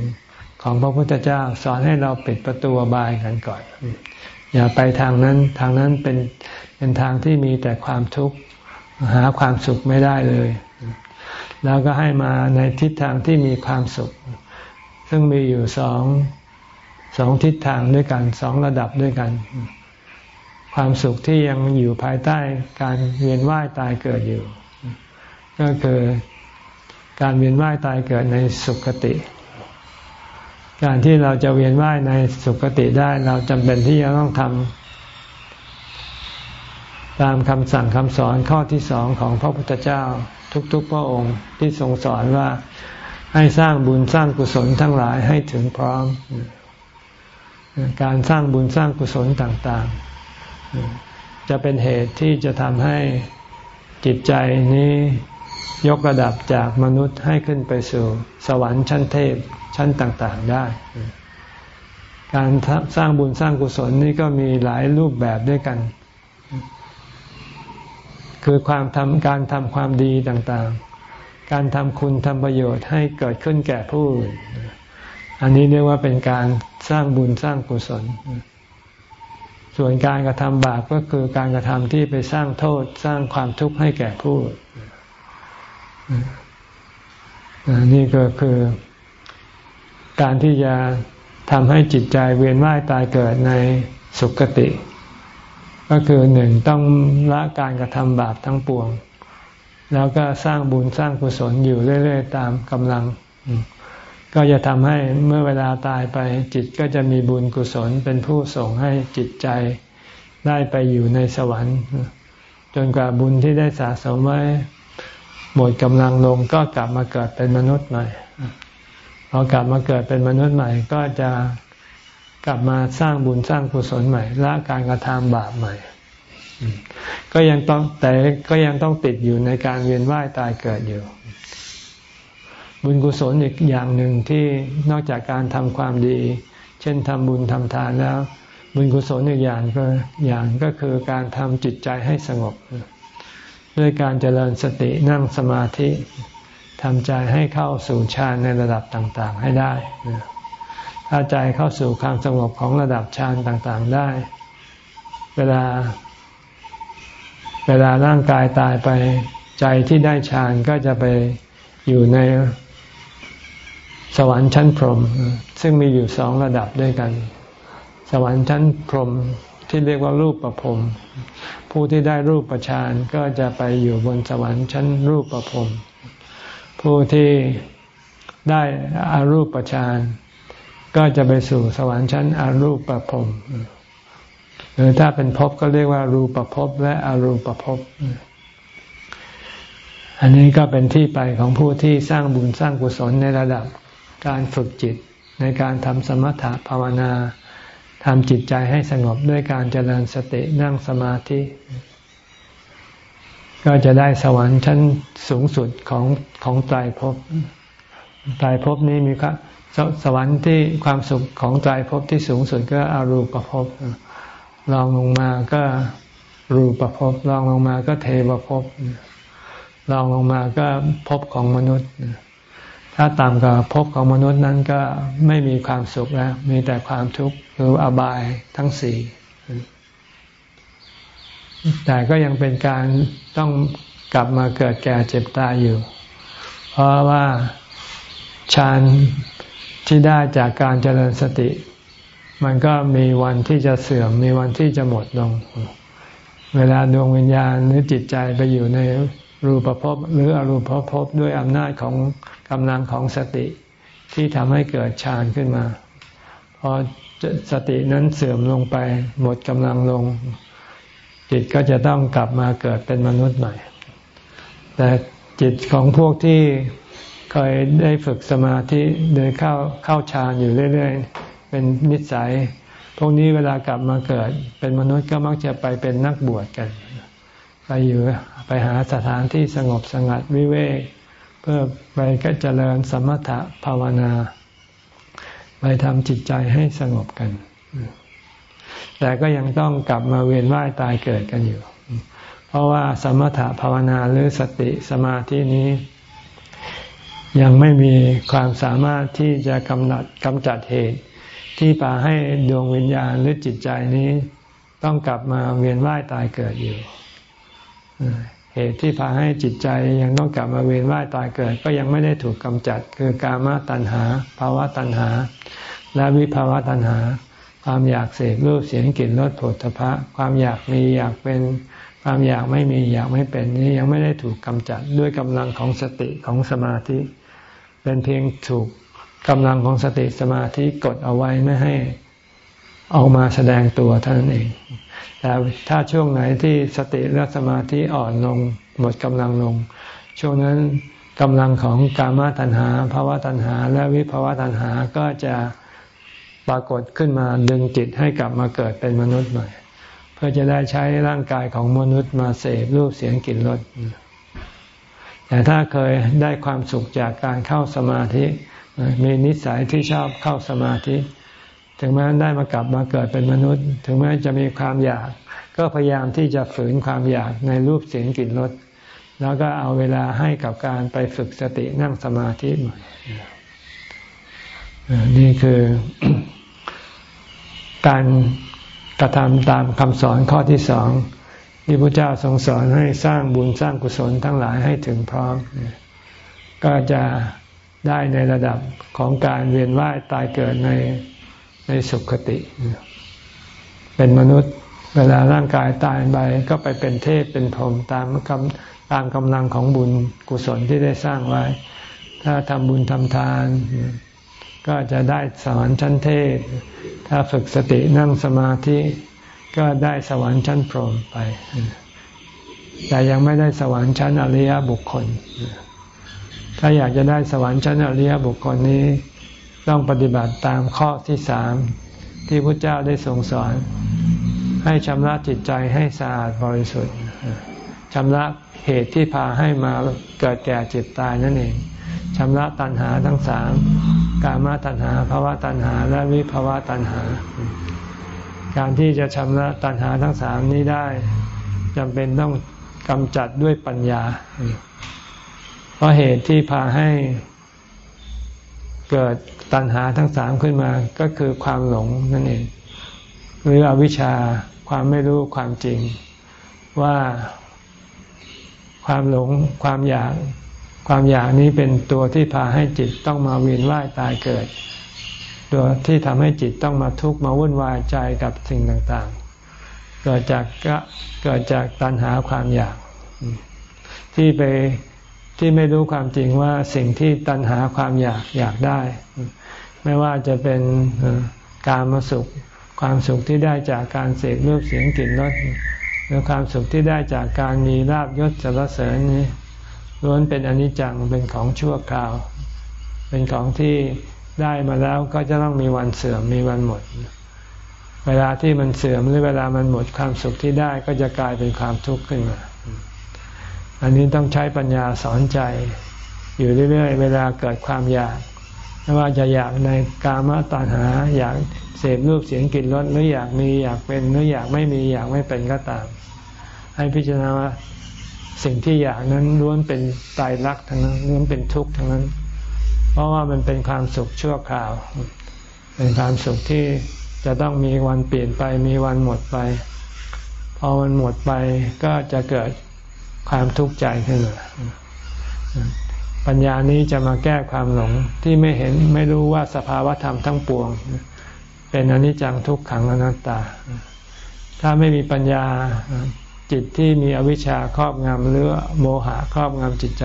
ของพระพุทธเจ้าสอนให้เราปิดประตูอบายกันก่อน อย่าไปทางนั้นทางนั้นเป็นเป็นทางที่มีแต่ความทุกข์หาความสุขไม่ได้เลย แล้วก็ให้มาในทิศทางที่มีความสุข ซึ่งมีอยู่สองสองทิศทางด้วยกันสองระดับด้วยกัน ความสุขที่ยังอยู่ภายใต้การเวียนว่ายตายเกิดอยู่ ก็คือการเวียนว่ายตายเกิดในสุคติ การที่เราจะเวียนว่ายในสุคติได้เราจำเป็นที่จะต้องทำตามคำสั่งคำสอนข้อที่สองของพระพุทธเจ้าทุกๆพระองค์ที่ทรงสอนว่าให้สร้างบุญสร้างกุศลทั้งหลายให้ถึงพร้อม การสร้างบุญสร้างกุศลต่างๆ จะเป็นเหตุที่จะทำให้จิตใจนี้ยกระดับจากมนุษย์ให้ขึ้นไปสู่สวรรค์ชั้นเทพชั้นต่างๆได้ การสร้างบุญสร้างกุศลนี้ก็มีหลายรูปแบบด้วยกัน คือความทำการทำความดีต่างๆ การทำคุณทำประโยชน์ให้เกิดขึ้นแก่ผู้อื่นอันนี้เรียกว่าเป็นการสร้างบุญสร้างกุศล ส่วนการกระทำบาปก็คือการกระทำที่ไปสร้างโทษสร้างความทุกข์ให้แก่ผู้นี่ก็คือการที่จะทำให้จิตใจเวียนว่ายตายเกิดในสุคติ ก็คือหนึ่งต้องละการกระทำบาปทั้งปวง แล้วก็สร้างบุญสร้างกุศลอยู่เรื่อย ๆ ตามกำลัง ก็จะทำให้เมื่อเวลาตายไปจิตก็จะมีบุญกุศลเป็นผู้ส่งให้จิตใจได้ไปอยู่ในสวรรค์ จนกว่าบุญที่ได้สะสมไว้หมดกำลังลงก็กลับมาเกิดเป็นมนุษย์ใหม่พอกลับมาเกิดเป็นมนุษย์ใหม่ ก็จะกลับมาสร้างบุญสร้างกุศลใหม่ละการกระทำบาปใหม่ ก็ยังต้องแต่ก็ยังต้องติดอยู่ในการเวียนว่ายตายเกิดอยู่ บุญกุศลอีกอย่างหนึ่งที่นอกจากการทำความดี เช่นทำบุญทำทานแล้ว บุญกุศลอีกอย่างก็อย่างก็คือการทำจิตใจให้สงบ ด้วยการเจริญสตินั่งสมาธิทำใจให้เข้าสู่ฌานในระดับต่างๆ ให้ได้ ถ้าใจเข้าสู่ความสงบของระดับฌานต่างๆได้ เวลา เวลาร่างกายตายไป ใจที่ได้ฌานก็จะไปอยู่ใน สวรรค์ชั้นพรหมซึ่งมีอยู่สองระดับด้วยกัน สวรรค์ชั้นพรหมที่เรียกว่ารูปประพรมผู้ที่ได้รูปประชานก็จะไปอยู่บนสวรรค์ชั้นรูปประพรมผู้ที่ได้อารูปประชานก็จะไปสู่สวรรค์ชั้นอารูปประพรมหรือถ้าเป็นภพก็เรียกว่ารูปภพและอรูปภพอันนี้ก็เป็นที่ไปของผู้ที่สร้างบุญสร้างกุศลในระดับ การฝึกจิตในการทำสมถะภาวนาทำจิตใจให้สงบด้วยการเจริญสตินั่งสมาธิ ก็จะได้สวรรค์ชั้นสูงสุดของของไตรภพไตรภพนี้มีครับสสวรรค์ที่ความสุขของไตรภพที่สูงสุดก็อรูปภพลองลงมาก็รูปภพลองลงมาก็เทวภพลองลงมาก็ภพของมนุษย์ ถ้าต่ำกว่าภพของมนุษย์นั้นก็ไม่มีความสุขแล้ว มีแต่ความทุกข์หรืออบายทั้งสี่แต่ก็ยังเป็นการต้องกลับมาเกิดแก่เจ็บตายอยู่ เพราะว่าฌานที่ได้จากการเจริญสติ มันก็มีวันที่จะเสื่อม มีวันที่จะหมดลง เวลาดวงวิญญาณหรือจิตใจไปอยู่ใน รูปภพหรืออรูปภพด้วยอำนาจของกำลังของสติที่ทำให้เกิดฌานขึ้นมา พอสตินั้นเสื่อมลงไป หมดกำลังลง จิตก็จะต้องกลับมาเกิดเป็นมนุษย์ใหม่ แต่จิตของพวกที่เคยได้ฝึกสมาธิเดินเข้าเข้าฌานอยู่เรื่อย ๆ เป็นนิสัย พวกนี้เวลากลับมาเกิดเป็นมนุษย์ก็มักจะไปเป็นนักบวชกัน ไปอยู่ไปหาสถานที่สงบสงัดวิเวกเพื่อไปก็เจริญสมถะภาวนา ไปทำจิตใจให้สงบกัน แต่ก็ยังต้องกลับมาเวียนว่ายตายเกิดกันอยู่ เพราะว่าสมถะภาวนาหรือสติสมาธินี้ ยังไม่มีความสามารถที่จะกำหนัดกำจัดเหตุ ที่พาให้ดวงวิญญาณหรือจิตใจนี้ ต้องกลับมาเวียนว่ายตายเกิดอยู่ เหตุที่พาให้จิตใจยังต้องกลับมาเวียนว่ายตายเกิด ก็ยังไม่ได้ถูกกำจัด คือกามตัณหาภาวะตัณหา และวิภาวะตัณหา ความอยากเสพรูปเสียงกลิ่นรสผลพระความอยากมีอยากเป็นความอยากไม่มีอยากไม่เป็นนี้ยังไม่ได้ถูกกำจัดด้วยกำลังของสติของสมาธิ เป็นเพียงถูกกำลังของสติสมาธิกดเอาไว้ไม่ให้ออกมาแสดงตัวเท่านั้นเอง แต่ถ้าช่วงไหนที่สติและสมาธิอ่อนลง หมดกำลังลง ช่วงนั้นกำลังของกามตัณหาภาวะตัณหา และวิภาวะตัณหาก็จะปรากฏขึ้นมาดึงจิตให้กลับมาเกิดเป็นมนุษย์ใหม่ เพื่อจะได้ใช้ร่างกายของมนุษย์มาเสพรูปเสียงกลิ่นรสแต่ถ้าเคยได้ความสุขจากการเข้าสมาธิ มีนิสัยที่ชอบเข้าสมาธิ ถึงแม้ได้มากลับมาเกิดเป็นมนุษย์ ถึงแม้จะมีความอยาก ก็พยายามที่จะฝืนความอยากในรูปเสียงกลิ่นรสแล้วก็เอาเวลาให้กับการไปฝึกสตินั่งสมาธิใหม่นี่คือการกระทำตามคำสอนข้อที่สองที่พระเจ้าทรงสอนให้สร้างบุญสร้างกุศลทั้งหลายให้ถึงพร้อม ก็จะได้ในระดับของการเวียนว่ายตายเกิดใน ในสุขติ เป็นมนุษย์ เวลาร่างกายตายไปก็ไปเป็นเทพเป็นพรหมตามกำตามกำลังของบุญกุศลที่ได้สร้างไว้ ถ้าทำบุญทำทาน ก็จะได้สวรรค์ชั้นเทพ ถ้าฝึกสตินั่งสมาธิก็ได้สวรรค์ชั้นพรหมไป แต่ยังไม่ได้สวรรค์ชั้นอริยบุคคล ถ้าอยากจะได้สวรรค์ชั้นอริยบุคคลนี้ ต้องปฏิบัติตามข้อที่สามที่พระเจ้าได้ทรงสอน ให้ชำระจิตใจให้สะอาดบริสุทธิ์ชำระเหตุที่พาให้มาเกิดแก่เจ็บตายนั่นเองชำระตัณหาทั้งสามกามตัณหาภาวะตัณหา และวิภาวะตัณหา การที่จะชำระตัณหาทั้งสามนี้ได้จำเป็นต้องกำจัดด้วยปัญญา เพราะเหตุที่พาให้ เกิดตัณหาทั้งสามขึ้นมาก็คือความหลงนั่นเอง หรืออวิชชาความไม่รู้ความจริง ว่าความหลงความอยากความอยากนี้เป็นตัวที่พาให้จิตต้องมาเวียนว่ายตายเกิด ตัวที่ทำให้จิตต้องมาทุกข์มาวุ่นวายใจกับสิ่งต่างๆ เกิดจากก็เกิดจากตัณหาความอยาก ที่ไป ที่ไม่รู้ความจริงว่าสิ่งที่ตัณหาความอยากอยากได้ ไม่ว่าจะเป็นการมาสุข ความสุขที่ได้จากการเสกรูปเสียงกลิ่นรสหรือความสุขที่ได้จากการมีลาบยศสรรเสริญนี้ล้วนเป็นอนิจจังเป็นของชั่วคราว เป็นของที่ได้มาแล้วก็จะต้องมีวันเสื่อมมีวันหมด เวลาที่มันเสื่อมหรือเวลามันหมดความสุขที่ได้ก็จะกลายเป็นความทุกข์ขึ้นมา อันนี้ต้องใช้ปัญญาสอนใจ อยู่เรื่อยๆ เวลาเกิดความอยากไม่ว่าจะอยากในกามตัณหา อยากเสพรูปเสียงกลิ่นรสหรืออยากมีอยากเป็นหรืออยากไม่มีอยากไม่เป็นก็ตาม ให้พิจารณาว่าสิ่งที่อยากนั้นล้วนเป็นตายรักทั้งนั้นล้วนเป็นทุกข์ทั้งนั้น เพราะว่ามันเป็นความสุขชั่วคราว เป็นความสุขที่จะต้องมีวันเปลี่ยนไปมีวันหมดไป พอมันหมดไปก็จะเกิด ความทุกข์ใจขึ้นมาปัญญานี้จะมาแก้ความหลงที่ไม่เห็นไม่รู้ว่าสภาวะธรรมทั้งปวง เป็นอนิจจังทุกขังอนัตตา ถ้าไม่มีปัญญาจิตที่มีอวิชชาครอบงำหรือโมหะครอบงำจิตใจ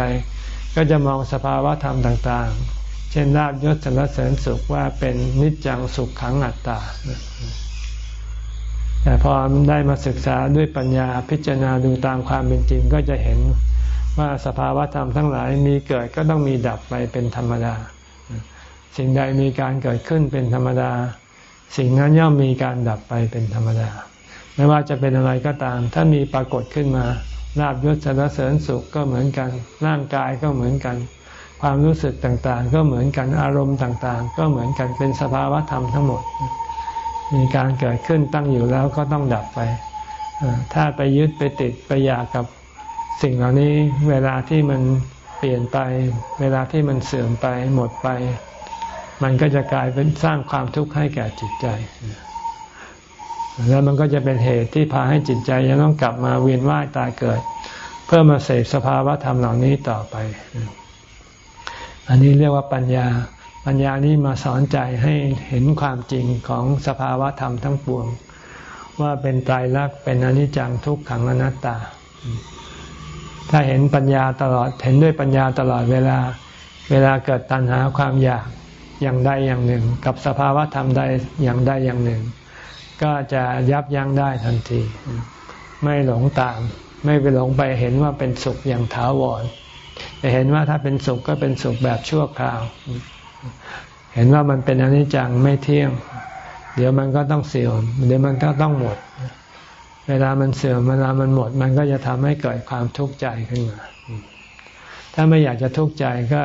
ก็จะมองสภาวะธรรมต่างๆ เช่นลาบยศสรรเสริญสุขว่าเป็นนิจจังสุขขังอัตตา แต่พอได้มาศึกษาด้วยปัญญาพิจารณาดูตามความเป็นจริงก็จะเห็นว่าสภาวะธรรมทั้งหลายมีเกิดก็ต้องมีดับไปเป็นธรรมดา สิ่งใดมีการเกิดขึ้นเป็นธรรมดา สิ่งนั้นย่อมมีการดับไปเป็นธรรมดา ไม่ว่าจะเป็นอะไรก็ตาม ถ้ามีปรากฏขึ้นมาลาบยศสรรเสริญสุขก็เหมือนกัน ร่างกายก็เหมือนกัน ความรู้สึกต่างๆ ก็เหมือนกันอารมณ์ต่างๆ ก็เหมือนกันเป็นสภาวะธรรมทั้งหมด มีการเกิดขึ้นตั้งอยู่แล้วก็ต้องดับไป ถ้าไปยึดไปติดไปอยากกับสิ่งเหล่านี้เวลาที่มันเปลี่ยนไป เวลาที่มันเสื่อมไปหมดไป มันก็จะกลายเป็นสร้างความทุกข์ให้แก่จิตใจ แล้วมันก็จะเป็นเหตุที่พาให้จิตใจยังต้องกลับมาเวียนว่ายตายเกิด เพื่อมาเสพสภาวะธรรมเหล่านี้ต่อไป อันนี้เรียกว่าปัญญา ปัญญานี้มาสอนใจให้เห็นความจริงของสภาวะธรรมทั้งปวง ว่าเป็นตายรักเป็นอนิจจังทุกขังอนัตตา ถ้าเห็นปัญญาตลอดเห็นด้วยปัญญาตลอดเวลา เวลาเกิดตัณหาความอยากอย่างใดอย่างหนึ่ง กับสภาวะธรรมใดอย่างใดอย่างหนึ่ง ก็จะยับยั้งได้ทันที ไม่หลงตาม ไม่ไปหลงไปเห็นว่าเป็นสุขอย่างถาวรแต่เห็นว่าถ้าเป็นสุขก็เป็นสุขแบบชั่วคราว เห็นว่ามันเป็นอนิจจังไม่เที่ยง เดี๋ยวมันก็ต้องเสื่อม เดี๋ยวมันก็ต้องหมด เวลามันเสื่อมเวลามันหมด มันก็จะทำให้เกิดความทุกข์ใจขึ้นมา ถ้าไม่อยากจะทุกข์ใจก็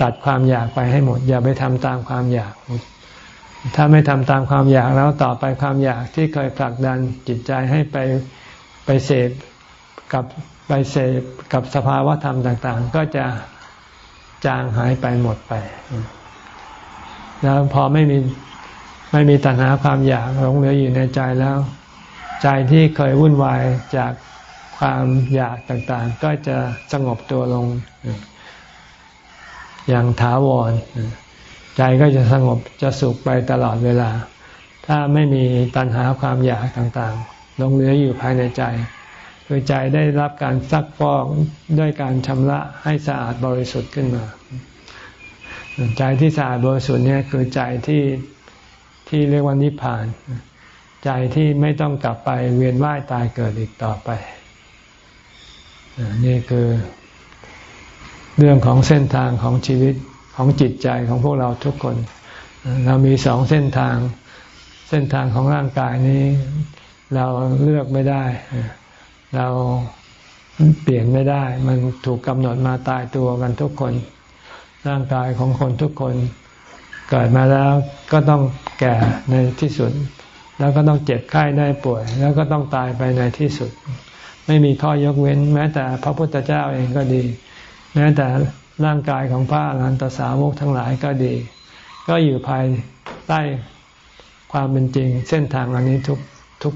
ตัดความอยากไปให้หมด อย่าไปทำตามความอยาก ถ้าไม่ทำตามความอยากแล้วต่อไปความอยากที่เคยผลักดันจิตใจให้ไปไปเสพกับไปเสพกับสภาวะธรรมต่าง ๆ ก็จะ จางหายไปหมดไป แล้วพอไม่มีไม่มีตัณหาความอยากหลงเหลืออยู่ในใจแล้ว ใจที่เคยวุ่นวายจากความอยากต่างๆ ก็จะสงบตัวลง อย่างถาวร ใจก็จะสงบจะสุขไปตลอดเวลา ถ้าไม่มีตัณหาความอยากต่างๆหลงเหลืออยู่ภายในใจ คือใจได้รับการซักฟอกด้วยการชำระให้สะอาดบริสุทธิ์ขึ้นมา ใจที่สะอาดบริสุทธิ์เนี่ยคือใจที่ที่เรียกว่านิพพาน ใจที่ไม่ต้องกลับไปเวียนว่ายตายเกิดอีกต่อไป นี่คือเรื่องของเส้นทางของชีวิตของจิตใจของพวกเราทุกคน เรามีสองเส้นทาง เส้นทางของร่างกายนี้ เราเลือกไม่ได้ เราเปลี่ยนไม่ได้ มันถูกกำหนดมาตายตัวกันทุกคน ร่างกายของคนทุกคน เกิดมาแล้วก็ต้องแก่ในที่สุด แล้วก็ต้องเจ็บไข้ได้ป่วย แล้วก็ต้องตายไปในที่สุด ไม่มีข้อยกเว้น แม้แต่พระพุทธเจ้าเองก็ดี แม้แต่ร่างกายของพระอรหันตสาวกทั้งหลายก็ดี ก็อยู่ภายใต้ความเป็นจริง เส้นทางอันนี้ทุกทุก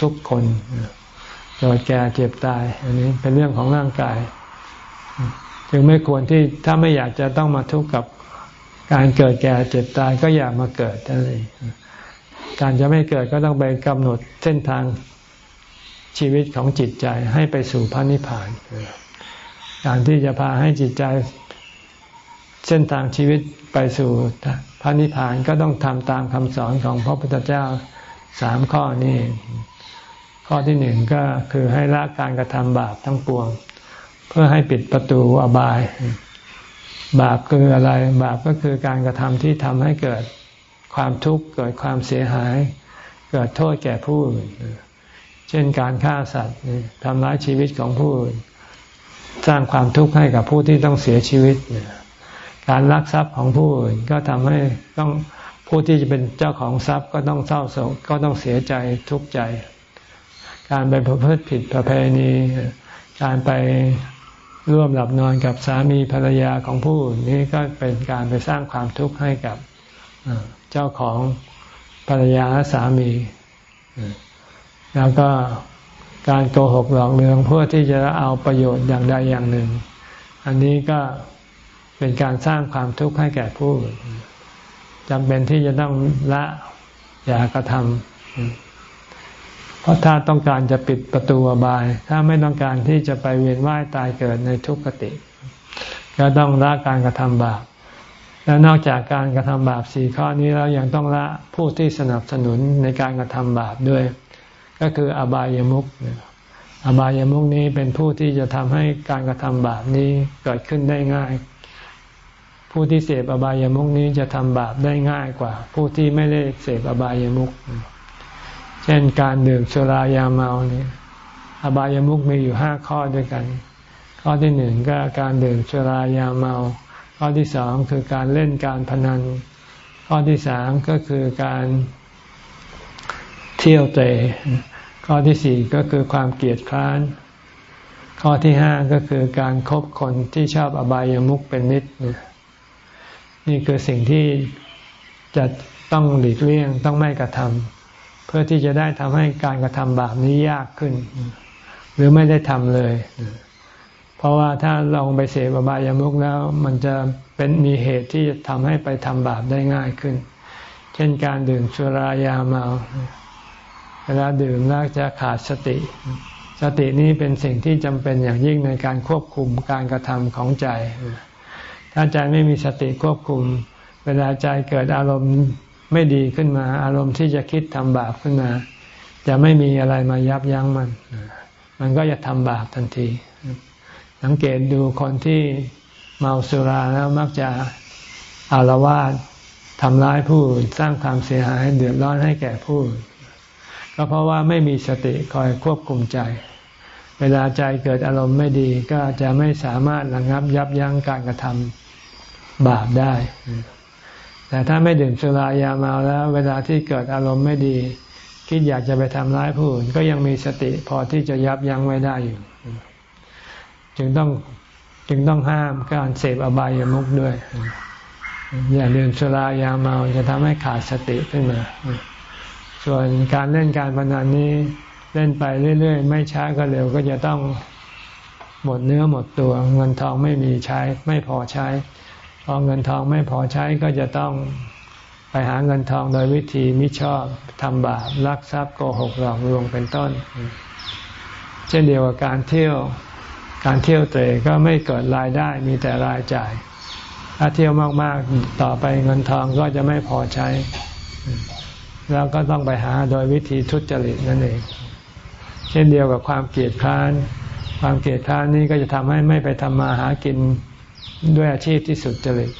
ทุกคน เกิดแก่เจ็บตาย อันนี้เป็นเรื่องของร่างกาย จึงไม่ควรที่ถ้าไม่อยากจะต้องมาทุกข์กับการเกิดแก่เจ็บตายก็อย่ามาเกิดนั่นเองการจะไม่เกิดก็ต้องไปกำหนดเส้นทางชีวิตของจิตใจให้ไปสู่พระนิพพาน การที่จะพาให้จิตใจ เส้นทางชีวิตไปสู่พระนิพพานก็ต้องทำตามคำสอนของพระพุทธเจ้าสามข้อนี้ ข้อที่หนึ่งก็คือให้ละการกระทำบาปทั้งปวง เพื่อให้ปิดประตูอบาย บาปคืออะไร บาปก็คือการกระทำที่ทำให้เกิดความทุกข์เกิดความเสียหาย เกิดโทษแก่ผู้อื่นเช่นการฆ่าสัตว์ทำร้ายชีวิตของผู้อื่นสร้างความทุกข์ให้กับผู้ที่ต้องเสียชีวิต การลักทรัพย์ของผู้อื่นก็ทำให้ต้องผู้ที่จะเป็นเจ้าของทรัพย์ก็ต้องเศร้าโศกก็ต้องเสียใจทุกข์ใจ การไปประพฤติผิดประเพณี การไปร่วมหลับนอนกับสามีภรรยาของผู้นี้ก็เป็นการไปสร้างความทุกข์ให้กับเจ้าของภรรยาและสามี แล้วก็การโกหกหลอกลวงเพื่อที่จะเอาประโยชน์อย่างใดอย่างหนึ่ง อันนี้ก็เป็นการสร้างความทุกข์ให้แก่ผู้จำเป็นที่จะต้องละอย่ากระทำ เพราะถ้าต้องการจะปิดประตูอบาย ถ้าไม่ต้องการที่จะไปเวียนว่ายตายเกิดในทุกขติ ก็ต้องละการกระทำบาปและนอกจากการกระทำบาปสี่ข้อนี้แล้วยังต้องละผู้ที่สนับสนุนในการกระทำบาปด้วย ก็คืออบายามุขอบายามุขนี้เป็นผู้ที่จะทำให้การกระทำบาปนี้เกิดขึ้นได้ง่าย ผู้ที่เสพอบายามุขนี้จะทำบาปได้ง่ายกว่า ผู้ที่ไม่ได้เสพอบายามุข เช่นการดื่มสุรายาเมาเนี่ยอบายามุขมีอยู่ห้าข้อด้วยกัน ข้อที่หนึ่งก็การดื่มสุรายาเมา ข้อที่สองคือการเล่นการพนัน ข้อที่สามก็คือการเที่ยวเตะข้อที่สี่ก็คือความเกลียดคร้าน ข้อที่ห้าก็คือการครบคนที่ชอบอบายามุขเป็นนิดนี่คือสิ่งที่จะต้องหลีกเลี่ยงต้องไม่กระทำ พื่อที่จะได้ทำให้การกระทำบาปนี้ยากขึ้น หรือไม่ได้ทำเลย เพราะว่าถ้าลองไปเสพอบายามุกแล้ว มันจะเป็นมีเหตุที่จะทำให้ไปทำบาปได้ง่ายขึ้น เช่นการดื่มสุรายาเมาเวลาดื่มแล้วจะขาดสติ สตินี้เป็นสิ่งที่จำเป็นอย่างยิ่งในการควบคุมการกระทำของใจ ถ้าใจไม่มีสติควบคุม เวลาใจเกิดอารมณ์ ไม่ดีขึ้นมา อารมณ์ที่จะคิดทำบาปขึ้นมา จะไม่มีอะไรมายับยั้งมัน มันก็จะทำบาปทันที สังเกตดูคนที่เมาสุราแล้วมักจะอารวาสทำร้ายผู้สร้างความเสียหายเดือดร้อนให้แก่ผู้ก็เพราะว่าไม่มีสติคอยควบคุมใจ เวลาใจเกิดอารมณ์ไม่ดีก็จะไม่สามารถระงับยับยั้งการกระทำบาปได้ แต่ถ้าไม่ดื่มสุรายาเมาแล้ว เวลาที่เกิดอารมณ์ไม่ดี คิดอยากจะไปทำร้ายผู้อื่นก็ยังมีสติพอที่จะยับยั้งไว้ได้อยู่ จึงต้องจึงต้องห้ามการเสพอบายามุขด้วย อย่าดื่มสุรายาเมาจะทำให้ขาดสติขึ้นมา ส่วนการเล่นการพนันนี้เล่นไปเรื่อย ๆ ไม่ช้าก็เร็วก็จะต้องหมดเนื้อหมดตัวเงินทองไม่มีใช้ไม่พอใช้ พอเงินทองไม่พอใช้ก็จะต้องไปหาเงินทองโดยวิธีมิชอบทำบาปลักทรัพย์โกหกหลอกลวงเป็นต้น เช่นเดียวกับการเที่ยวการเที่ยวเตะก็ไม่เกิดรายได้มีแต่รายจ่าย ถ้าเที่ยวมากๆต่อไปเงินทองก็จะไม่พอใช้ แล้วก็ต้องไปหาโดยวิธีทุจริตนั่นเอง เช่นเดียวกับความเกลียดคร้าน ความเกลียดคร้านนี้ก็จะทำให้ไม่ไปทำมาหากิน ด้วยอาชีพที่สุดจริต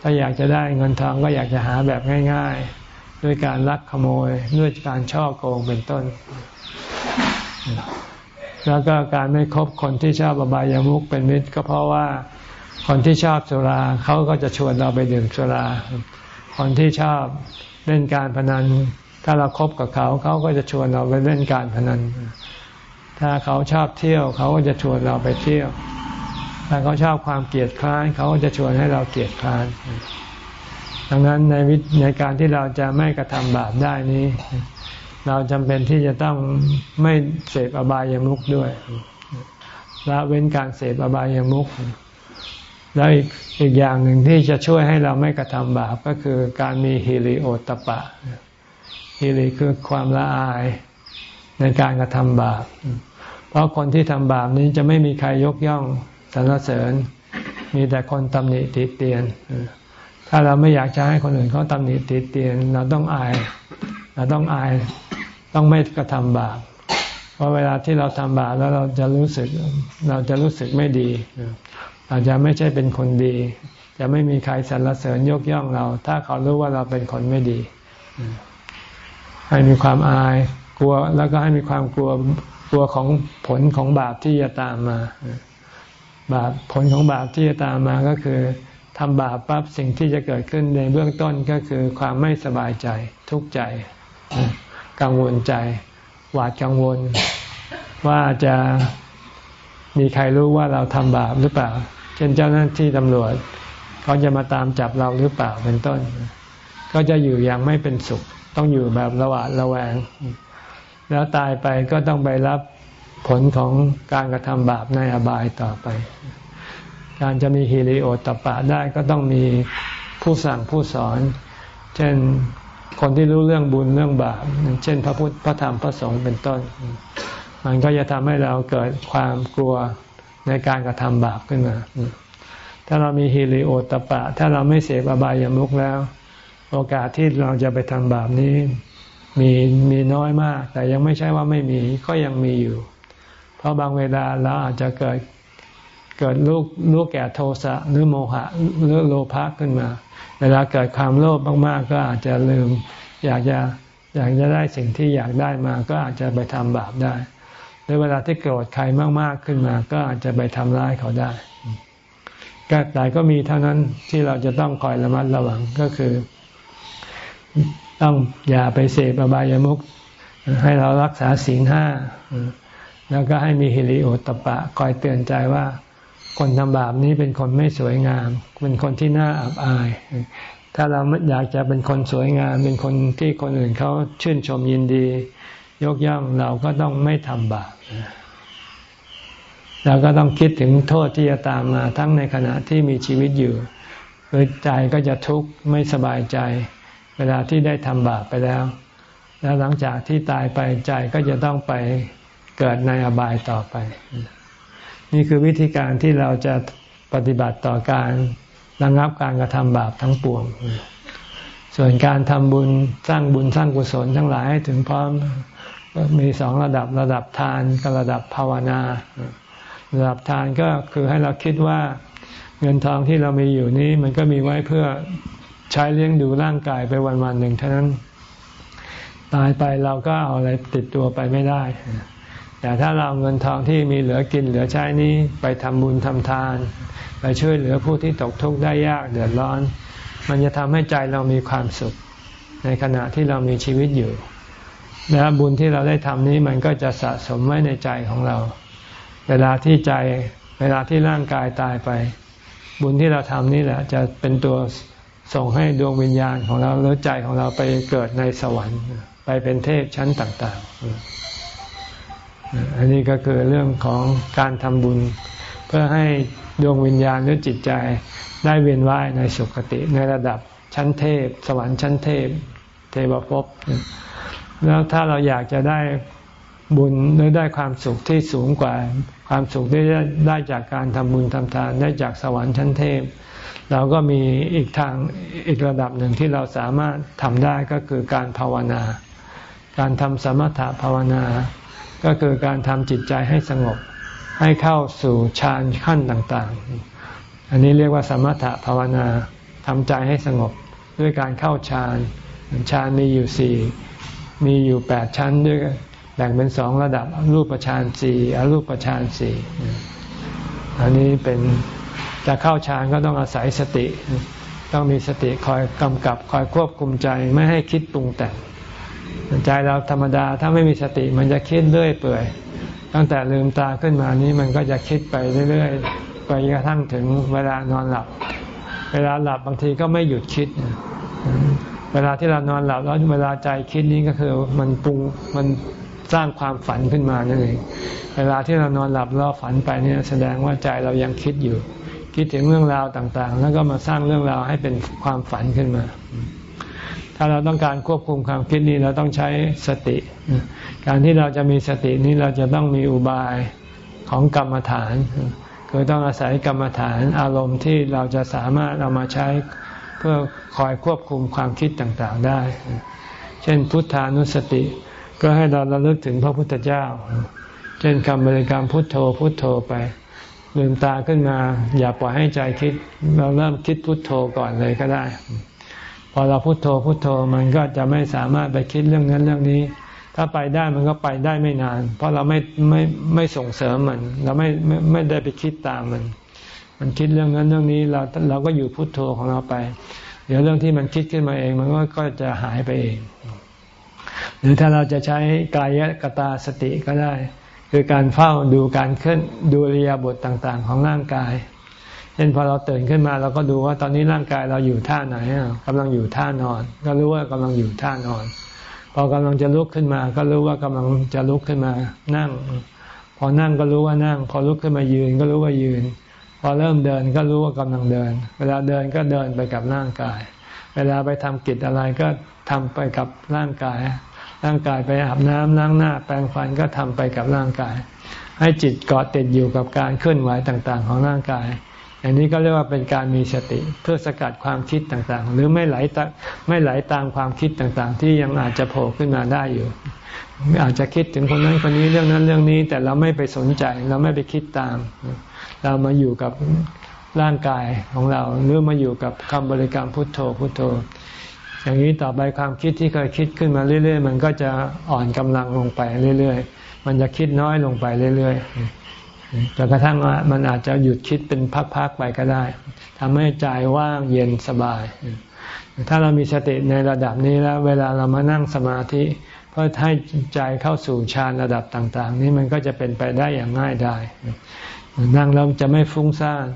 ถ้าอยากจะได้เงินทองก็อยากจะหาแบบง่าย ๆ ด้วยการลักขโมยด้วยการช่อโกงเป็นต้น แล้วก็การไม่คบคนที่ชอบอบายามุขเป็นมิตร ก็เพราะว่าคนที่ชอบสุราเขาก็จะชวนเราไปดื่มสุรา คนที่ชอบเล่นการพนัน ถ้าเราครบกับเขาเขาก็จะชวนเราไปเล่นการพนัน ถ้าเขาชอบเที่ยวเขาก็จะชวนเราไปเที่ยว ถ้าเขาชอบความเกลียดคร้านเขาก็จะชวนให้เราเกลียดคร้านดังนั้นในวิในการที่เราจะไม่กระทำบาปได้นี้ เราจำเป็นที่จะต้องไม่เสพอบายามุขด้วยละเว้นการเสพอบายามุขแล้วอีกอีกอย่างหนึ่งที่จะช่วยให้เราไม่กระทำบาปก็คือการมีฮิริโอตปะฮิริคือความละอายในการกระทำบาป เพราะคนที่ทำบาปนี้จะไม่มีใครยกย่อง สรรเสริญ มีแต่คนตำหนิติเตียน ถ้าเราไม่อยากจะให้คนอื่นเขาตำหนิติเตียน เราต้องอาย เราต้องอาย ต้องไม่กระทำบาป เพราะเวลาที่เราทำบาปแล้วเราจะรู้สึก เราจะรู้สึกไม่ดีเราจะไม่ใช่เป็นคนดี จะไม่มีใครสรรเสริญยกย่องเรา ถ้าเขารู้ว่าเราเป็นคนไม่ดีให้มีความอายกลัวแล้วก็ให้มีความกลัวกลัวของผลของบาปที่จะตามมา บาปผลของบาปที่จะตามมาก็คือทำบาปปั๊บสิ่งที่จะเกิดขึ้นในเบื้องต้นก็คือความไม่สบายใจทุกข์ใจ กังวลใจ หวาดกังวล ว่าจะมีใครรู้ว่าเราทำบาปหรือเปล่า เช่นเจ้าหน้าที่ตำรวจเขาจะมาตามจับเราหรือเปล่าเป็นต้น ก็จะอยู่อย่างไม่เป็นสุข ต้องอยู่แบบระหวาดระแวง แล้วตายไปก็ต้องไปรับ ผลของการกระทำบาปในอบายต่อไป การจะมีฮิริโอตปะได้ก็ต้องมีผู้สั่งผู้สอน เช่นคนที่รู้เรื่องบุญเรื่องบาป เช่น พระพุทธพระธรรมพระสงฆ์เป็นต้น มันก็จะทำให้เราเกิดความกลัวในการกระทำบาปขึ้นมา ถ้าเรามีฮิริโอตปะ ถ้าเราไม่เสพอบายามุกแล้ว โอกาสที่เราจะไปทำบาปนี้มีมีน้อยมาก แต่ยังไม่ใช่ว่าไม่มีก็ยังมีอยู่ ราะบางเวลาเราอาจจะเกิดเกิดลูกลูกแก่โทสะหรือโมหะหรือโลภะขึ้นมา เวลาเกิดความโลภมากๆ ก็อาจจะลืม อยากจะอยากจะได้สิ่งที่อยากได้มา ก็อาจจะไปทำบาปได้หรือเวลาที่โกรธใครมากๆขึ้นมา ก็อาจจะไปทำร้ายเขาได้ก็แต่ก็มีเท่านั้นที่เราจะต้องคอยระมัดระวังก็คือ ต้องอย่าไปเสพอบายามุขให้เรารักษาศีลห้า แล้วก็ให้มีฮิริโอตปะคอยเตือนใจว่า คนทำบาปนี้เป็นคนไม่สวยงาม เป็นคนที่น่าอับอาย ถ้าเราอยากจะเป็นคนสวยงาม เป็นคนที่คนอื่นเขาชื่นชมยินดี ยกย่องเราก็ต้องไม่ทำบาปเราก็ต้องคิดถึงโทษที่จะตามมาทั้งในขณะที่มีชีวิตอยู่คือใจก็จะทุกข์ไม่สบายใจ เวลาที่ได้ทำบาปไปแล้ว แล้วหลังจากที่ตายไปใจก็จะต้องไป เกิดในอบายต่อไป นี่คือวิธีการที่เราจะปฏิบัติต่อการระงับการกระทำบาปทั้งปวง ส่วนการทำบุญสร้างบุญสร้างกุศลทั้งหลายให้ถึงพร้อมมีสองระดับระดับทานกับระดับภาวนา ระดับทานก็คือให้เราคิดว่าเงินทองที่เรามีอยู่นี้ มันก็มีไว้เพื่อใช้เลี้ยงดูร่างกายไปวันๆหนึ่งเท่านั้น ตายไปเราก็เอาอะไรติดตัวไปไม่ได้ แต่ถ้าเราเงินทองที่มีเหลือกินเหลือใช้นี้ไปทำบุญทำทาน ไปช่วยเหลือผู้ที่ตกทุกข์ได้ยากเดือดร้อน มันจะทำให้ใจเรามีความสุข ในขณะที่เรามีชีวิตอยู่ และบุญที่เราได้ทำนี้มันก็จะสะสมไว้ในใจของเรา เวลาที่ใจเวลาที่ร่างกายตายไป บุญที่เราทำนี่แหละ จะเป็นตัวส่งให้ดวงวิญญาณของเราหรือใจของเราไปเกิดในสวรรค์ ไปเป็นเทพชั้นต่าง ๆ อันนี้ก็คือเรื่องของการทำบุญ เพื่อให้ดวงวิญญาณหรือจิตใจได้เวียนว่ายในสุคติในระดับชั้นเทพ สวรรค์ชั้นเทพ เทวภพ แล้วถ้าเราอยากจะได้บุญหรือได้ความสุขที่สูงกว่า ความสุขที่ได้จากการทำบุญทำทานได้จากสวรรค์ชั้นเทพ เราก็มีอีกทางอีกระดับหนึ่งที่เราสามารถทำได้ก็คือการภาวนา การทำสมถะภาวนา ก็คือการทำจิตใจให้สงบ ให้เข้าสู่ฌานขั้นต่างๆ อันนี้เรียกว่าสมถะภาวนาทำใจให้สงบด้วยการเข้าฌานฌานมีอยู่สี่มีอยู่แปดชั้นด้วยแบ่งเป็นสองระดับรูปฌานสี่อรูปฌานสี่อันนี้เป็นจะเข้าฌานก็ต้องอาศัยสติ ต้องมีสติคอยกำกับคอยควบคุมใจไม่ให้คิดปรุงแต่ง ใจเราธรรมดาถ้าไม่มีสติมันจะคิดเรื่อยเปื่อย ตั้งแต่ลืมตาขึ้นมานี้มันก็จะคิดไปเรื่อยๆไปกระทั่งถึงเวลานอนหลับ เวลาหลับบางทีก็ไม่หยุดคิด เวลาที่เรานอนหลับแล้วเวลาใจคิดนี้ก็คือมันปรุงมันสร้างความฝันขึ้นมานั่นเอง เวลาที่เรานอนหลับแล้วฝันไปนี่แสดงว่าใจเรายังคิดอยู่ คิดถึงเรื่องราวต่างๆ แล้วก็มาสร้างเรื่องราวให้เป็นความฝันขึ้นมา ถ้าเราต้องการควบคุมความคิดนี้เราต้องใช้สติ การที่เราจะมีสตินี้เราจะต้องมีอุบายของกรรมฐานคือต้องอาศัยกรรมฐานอารมณ์ที่เราจะสามารถเอามาใช้เพื่อคอยควบคุมความคิดต่างๆได้ เช่นพุทธานุสติ ก็ให้เราระลึกถึงพระพุทธเจ้า เช่นคำบริกรรมพุทโธพุทโธไปลืมตาขึ้นมา อย่าปล่อยให้ใจคิด เราเริ่มคิดพุทโธก่อนเลยก็ได้ พอเราพุโทโธพุโทโธมันก็จะไม่สามารถไปคิดเรื่องนั้นเรื่องนี้ ถ้าไปได้มันก็ไปได้ไม่นาน เพราะเราไม่ไม่ไม่ส่งเสริมมัน เราไม่ไม่ไม่ได้ไปคิดตามมัน มันคิดเรื่องนั้นเรื่องนี้เราเราก็อยู่พุทโธของเราไป เดี๋ยวเรื่องที่มันคิดขึ้นมาเอง มันก็ก็จะหายไปเอง หรือถ้าเราจะใช้กายกตาสติก็ได้ คือการเฝ้าดูการเคลื่อนดูเรียบทต่างๆ ของร่างกาย เช่นพอเราตื่นขึ้นมาเราก็ดูว่าตอนนี้ร่างกายเราอยู่ท่าไหนกำลังอยู่ท่านอน ก็รู้ว่ากำลังอยู่ท่านอน พอกำลังจะลุกขึ้นมา ก็รู้ว่ากำลังจะลุกขึ้นมานั่ง พอนั่งก็รู้ว่านั่ง พอลุกขึ้นมายืนก็รู้ว่ายืน พอเริ่มเดินก็รู้ว่ากำลังเดิน เวลาเดินก็เดินไปกับร่างกาย เวลาไปทำกิจอะไรก็ทำไปกับร่างกาย ร่างกายไปอาบน้ำล้างหน้า แปรงฟันก็ทำไปกับร่างกาย ให้จิตเกาะติดอยู่กับการเคลื่อนไหวต่างๆ ของร่างกาย อย่างนี้ก็เรียกว่าเป็นการมีสติเพื่อสกัดความคิดต่างๆ หรือไม่ไหลไม่ไหลตามความคิดต่างๆ ที่ยังอาจจะโผล่ขึ้นมาได้อยู่ อาจจะคิดถึงคนนั้นคนนี้เรื่องนั้นเรื่องนี้ แต่เราไม่ไปสนใจเราไม่ไปคิดตาม เรามาอยู่กับร่างกายของเราหรือมาอยู่กับคำบริกรรมพุทโธพุทโธ อย่างนี้ต่อไปความคิดที่เคยคิดขึ้นมาเรื่อย ๆ มันก็จะอ่อนกำลังลงไปเรื่อย ๆ มันจะคิดน้อยลงไปเรื่อย ๆ จนกระทั่งมันอาจจะหยุดคิดเป็นพักๆไปก็ได้ทำให้ใจว่างเย็นสบาย ถ้าเรามีสติในระดับนี้แล้ว เวลาเรามานั่งสมาธิเพื่อให้ใจเข้าสู่ฌานระดับต่าง ๆ นี้มันก็จะเป็นไปได้อย่างง่ายได้นั่งแล้วจะไม่ฟุ้งซ่าน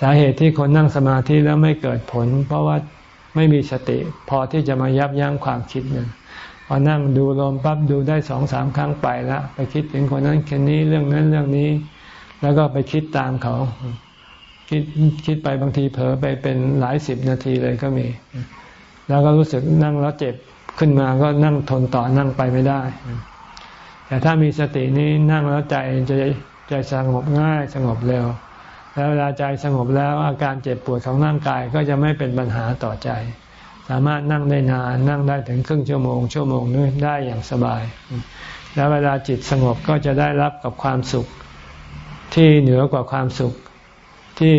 สาเหตุที่คนนั่งสมาธิแล้วไม่เกิดผล เพราะว่าไม่มีสติพอที่จะมายับยั้งความคิดนั่นพ อนั่งดูลมปั๊บดูได้สองสามครั้งไปแล้วไปคิดถึงคนนั้นคนนี้เรื่องนั้นเรื่องนี้ แล้วก็ไปคิดตามเขา คิดคิดไปบางทีเผลอไปเป็นหลายสิบนาทีเลยก็มี แล้วก็รู้สึกนั่งแล้วเจ็บขึ้นมาก็นั่งทนต่อนั่งไปไม่ได้ แต่ถ้ามีสตินี้นั่งแล้วใจจะใจสงบง่ายสงบเร็ว แล้วเวลาใจสงบแล้วอาการเจ็บปวดของร่างกายก็จะไม่เป็นปัญหาต่อใจ สามารถนั่งได้นานนั่งได้ถึงครึ่งชั่วโมง ชั่วโมงนึงได้อย่างสบาย แล้วเวลาจิตสงบก็จะได้รับกับความสุขที่เหนือกว่าความสุขที่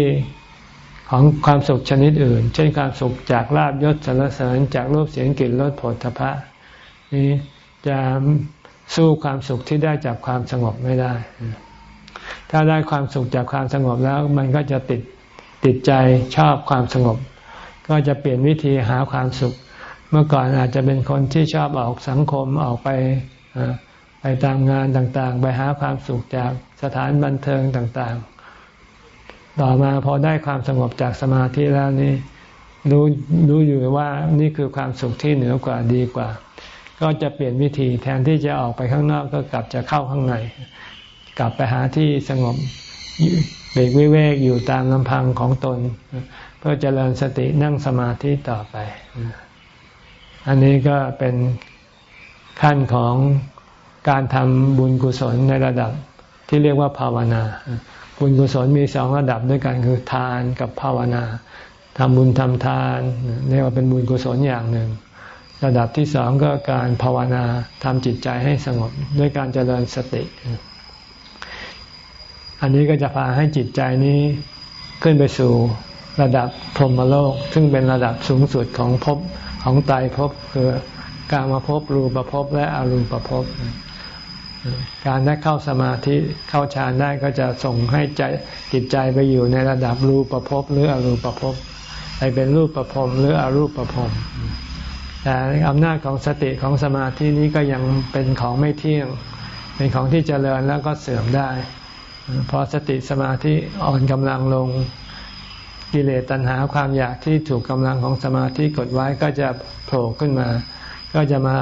ของความสุขชนิดอื่น เช่นความสุขจากลาบยศสรรเสริญจากรูปเสียงกลิ่นรสผลทพะนี้จะสู้ความสุขที่ได้จากความสงบไม่ได้ ถ้าได้ความสุขจากความสงบแล้วมันก็จะติดติดใจชอบความสงบ ก็จะเปลี่ยนวิธีหาความสุข เมื่อก่อนอาจจะเป็นคนที่ชอบออกสังคมออกไปไปตามงานต่างๆ ไปหาความสุขจากสถานบันเทิงต่างๆ ต่อมาพอได้ความสงบจากสมาธิแล้วนี่รู้รู้อยู่ว่านี่คือความสุขที่เหนือกว่าดีกว่า ก็จะเปลี่ยนวิธีแทนที่จะออกไปข้างนอกก็กลับจะเข้าข้างใน กลับไปหาที่สงบเบกวิเวกอยู่ตามลำพังของตน เพื่อเจริญสตินั่งสมาธิต่อไป อันนี้ก็เป็นขั้นของการทำบุญกุศลในระดับที่เรียกว่าภาวนา บุญกุศลมีสองระดับด้วยกันคือทานกับภาวนาทำบุญทำทานเรียกว่าเป็นบุญกุศลอย่างหนึ่ง ระดับที่สองก็การภาวนาทำจิตใจให้สงบด้วยการเจริญสติ อันนี้ก็จะพาให้จิตใจนี้ขึ้นไปสู่ ระดับพรหมโลก ซึ่งเป็นระดับสูงสุดของภพของไตภพคือการมาภพรูปภพและอรูปภพการได้เข้าสมาธิเข้าฌานได้ก็จะส่งให้ใจจิตใจไปอยู่ในระดับรูปภพหรืออรูปภพไปเป็นรูปประพรมหรืออรูปประพรมแต่อำนาจของสติของสมาธินี้ก็ยังเป็นของไม่เที่ยง เป็นของที่เจริญแล้วก็เสื่อมได้ พอสติสมาธิอ่อนกำลังลง กิเลสตัณหาความอยากที่ถูกกำลังของสมาธิกดไว้ก็จะโผล่ขึ้นมา ก็จะมา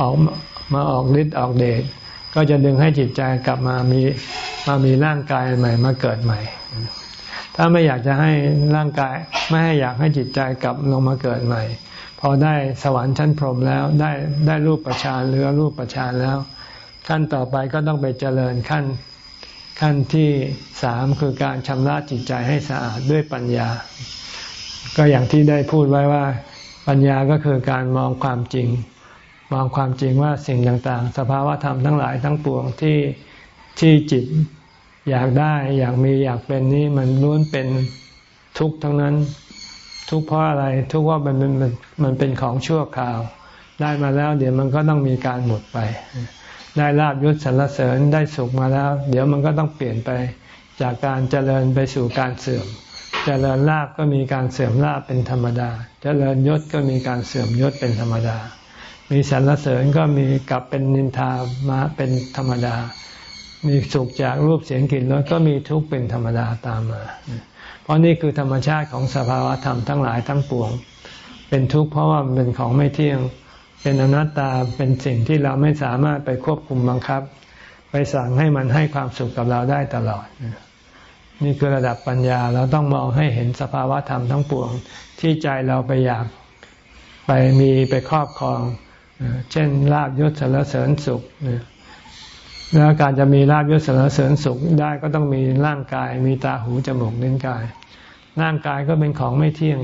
ออกมาออกฤทธิ์ออกเดชก็จะดึงให้จิตใจกลับมามีมามีร่างกายใหม่มาเกิดใหม่ ถ้าไม่อยากจะให้ร่างกาย ไม่ให้อยากให้จิตใจกลับลงมาเกิดใหม่ พอได้สวรรค์ชั้นพรหมแล้วได้ได้รูปประชานหรือรูปประชานแล้ว ขั้นต่อไปก็ต้องไปเจริญขั้น ขั้นที่สามคือการชำระจิตใจให้สะอาดด้วยปัญญา ก็อย่างที่ได้พูดไว้ว่า ปัญญาก็คือการมองความจริง มองความจริงว่าสิ่งต่างๆ สภาวะธรรมทั้งหลายทั้งปวงที่ที่จิตอยากได้อยากมีอยากเป็นนี้มันล้วนเป็นทุกข์ทั้งนั้น ทุกข์เพราะอะไรทุกข์ว่ามันมันมันเป็นของชั่วคราว ได้มาแล้วเดี๋ยวมันก็ต้องมีการหมดไป ได้ลาบยศสรรเสริญได้สุขมาแล้ว เดี๋ยวมันก็ต้องเปลี่ยนไปจากการเจริญไปสู่การเสื่อม เจริญลาบก็มีการเสื่อมลาบเป็นธรรมดา เจริญยศก็มีการเสื่อมยศเป็นธรรมดา มีสรรเสริญก็มีกลับเป็นนินทามาเป็นธรรมดา มีสุขจากรูปเสียงกลิ่นรสก็มีทุกข์เป็นธรรมดาตามมา เพราะนี่คือธรรมชาติของสภาวะธรรมทั้งหลายทั้งปวง เป็นทุกข์เพราะว่ามันเป็นของไม่เที่ยง เป็นอนัตตาเป็นสิ่งที่เราไม่สามารถไปควบคุมบังคับ ไปสั่งให้มันให้ความสุขกับเราได้ตลอด นี่คือระดับปัญญาเราต้องมองให้เห็นสภาวะธรรมทั้งปวง ที่ใจเราไปอยากไปมีไปครอบครอง เช่นลาบยศสารเสริญสุขแล้วการจะมีลาบยศสารเสริญสุขได้ก็ต้องมีร่างกาย มีตาหูจมูกลิ้นกาย ร่างกายก็เป็นของไม่เที่ยง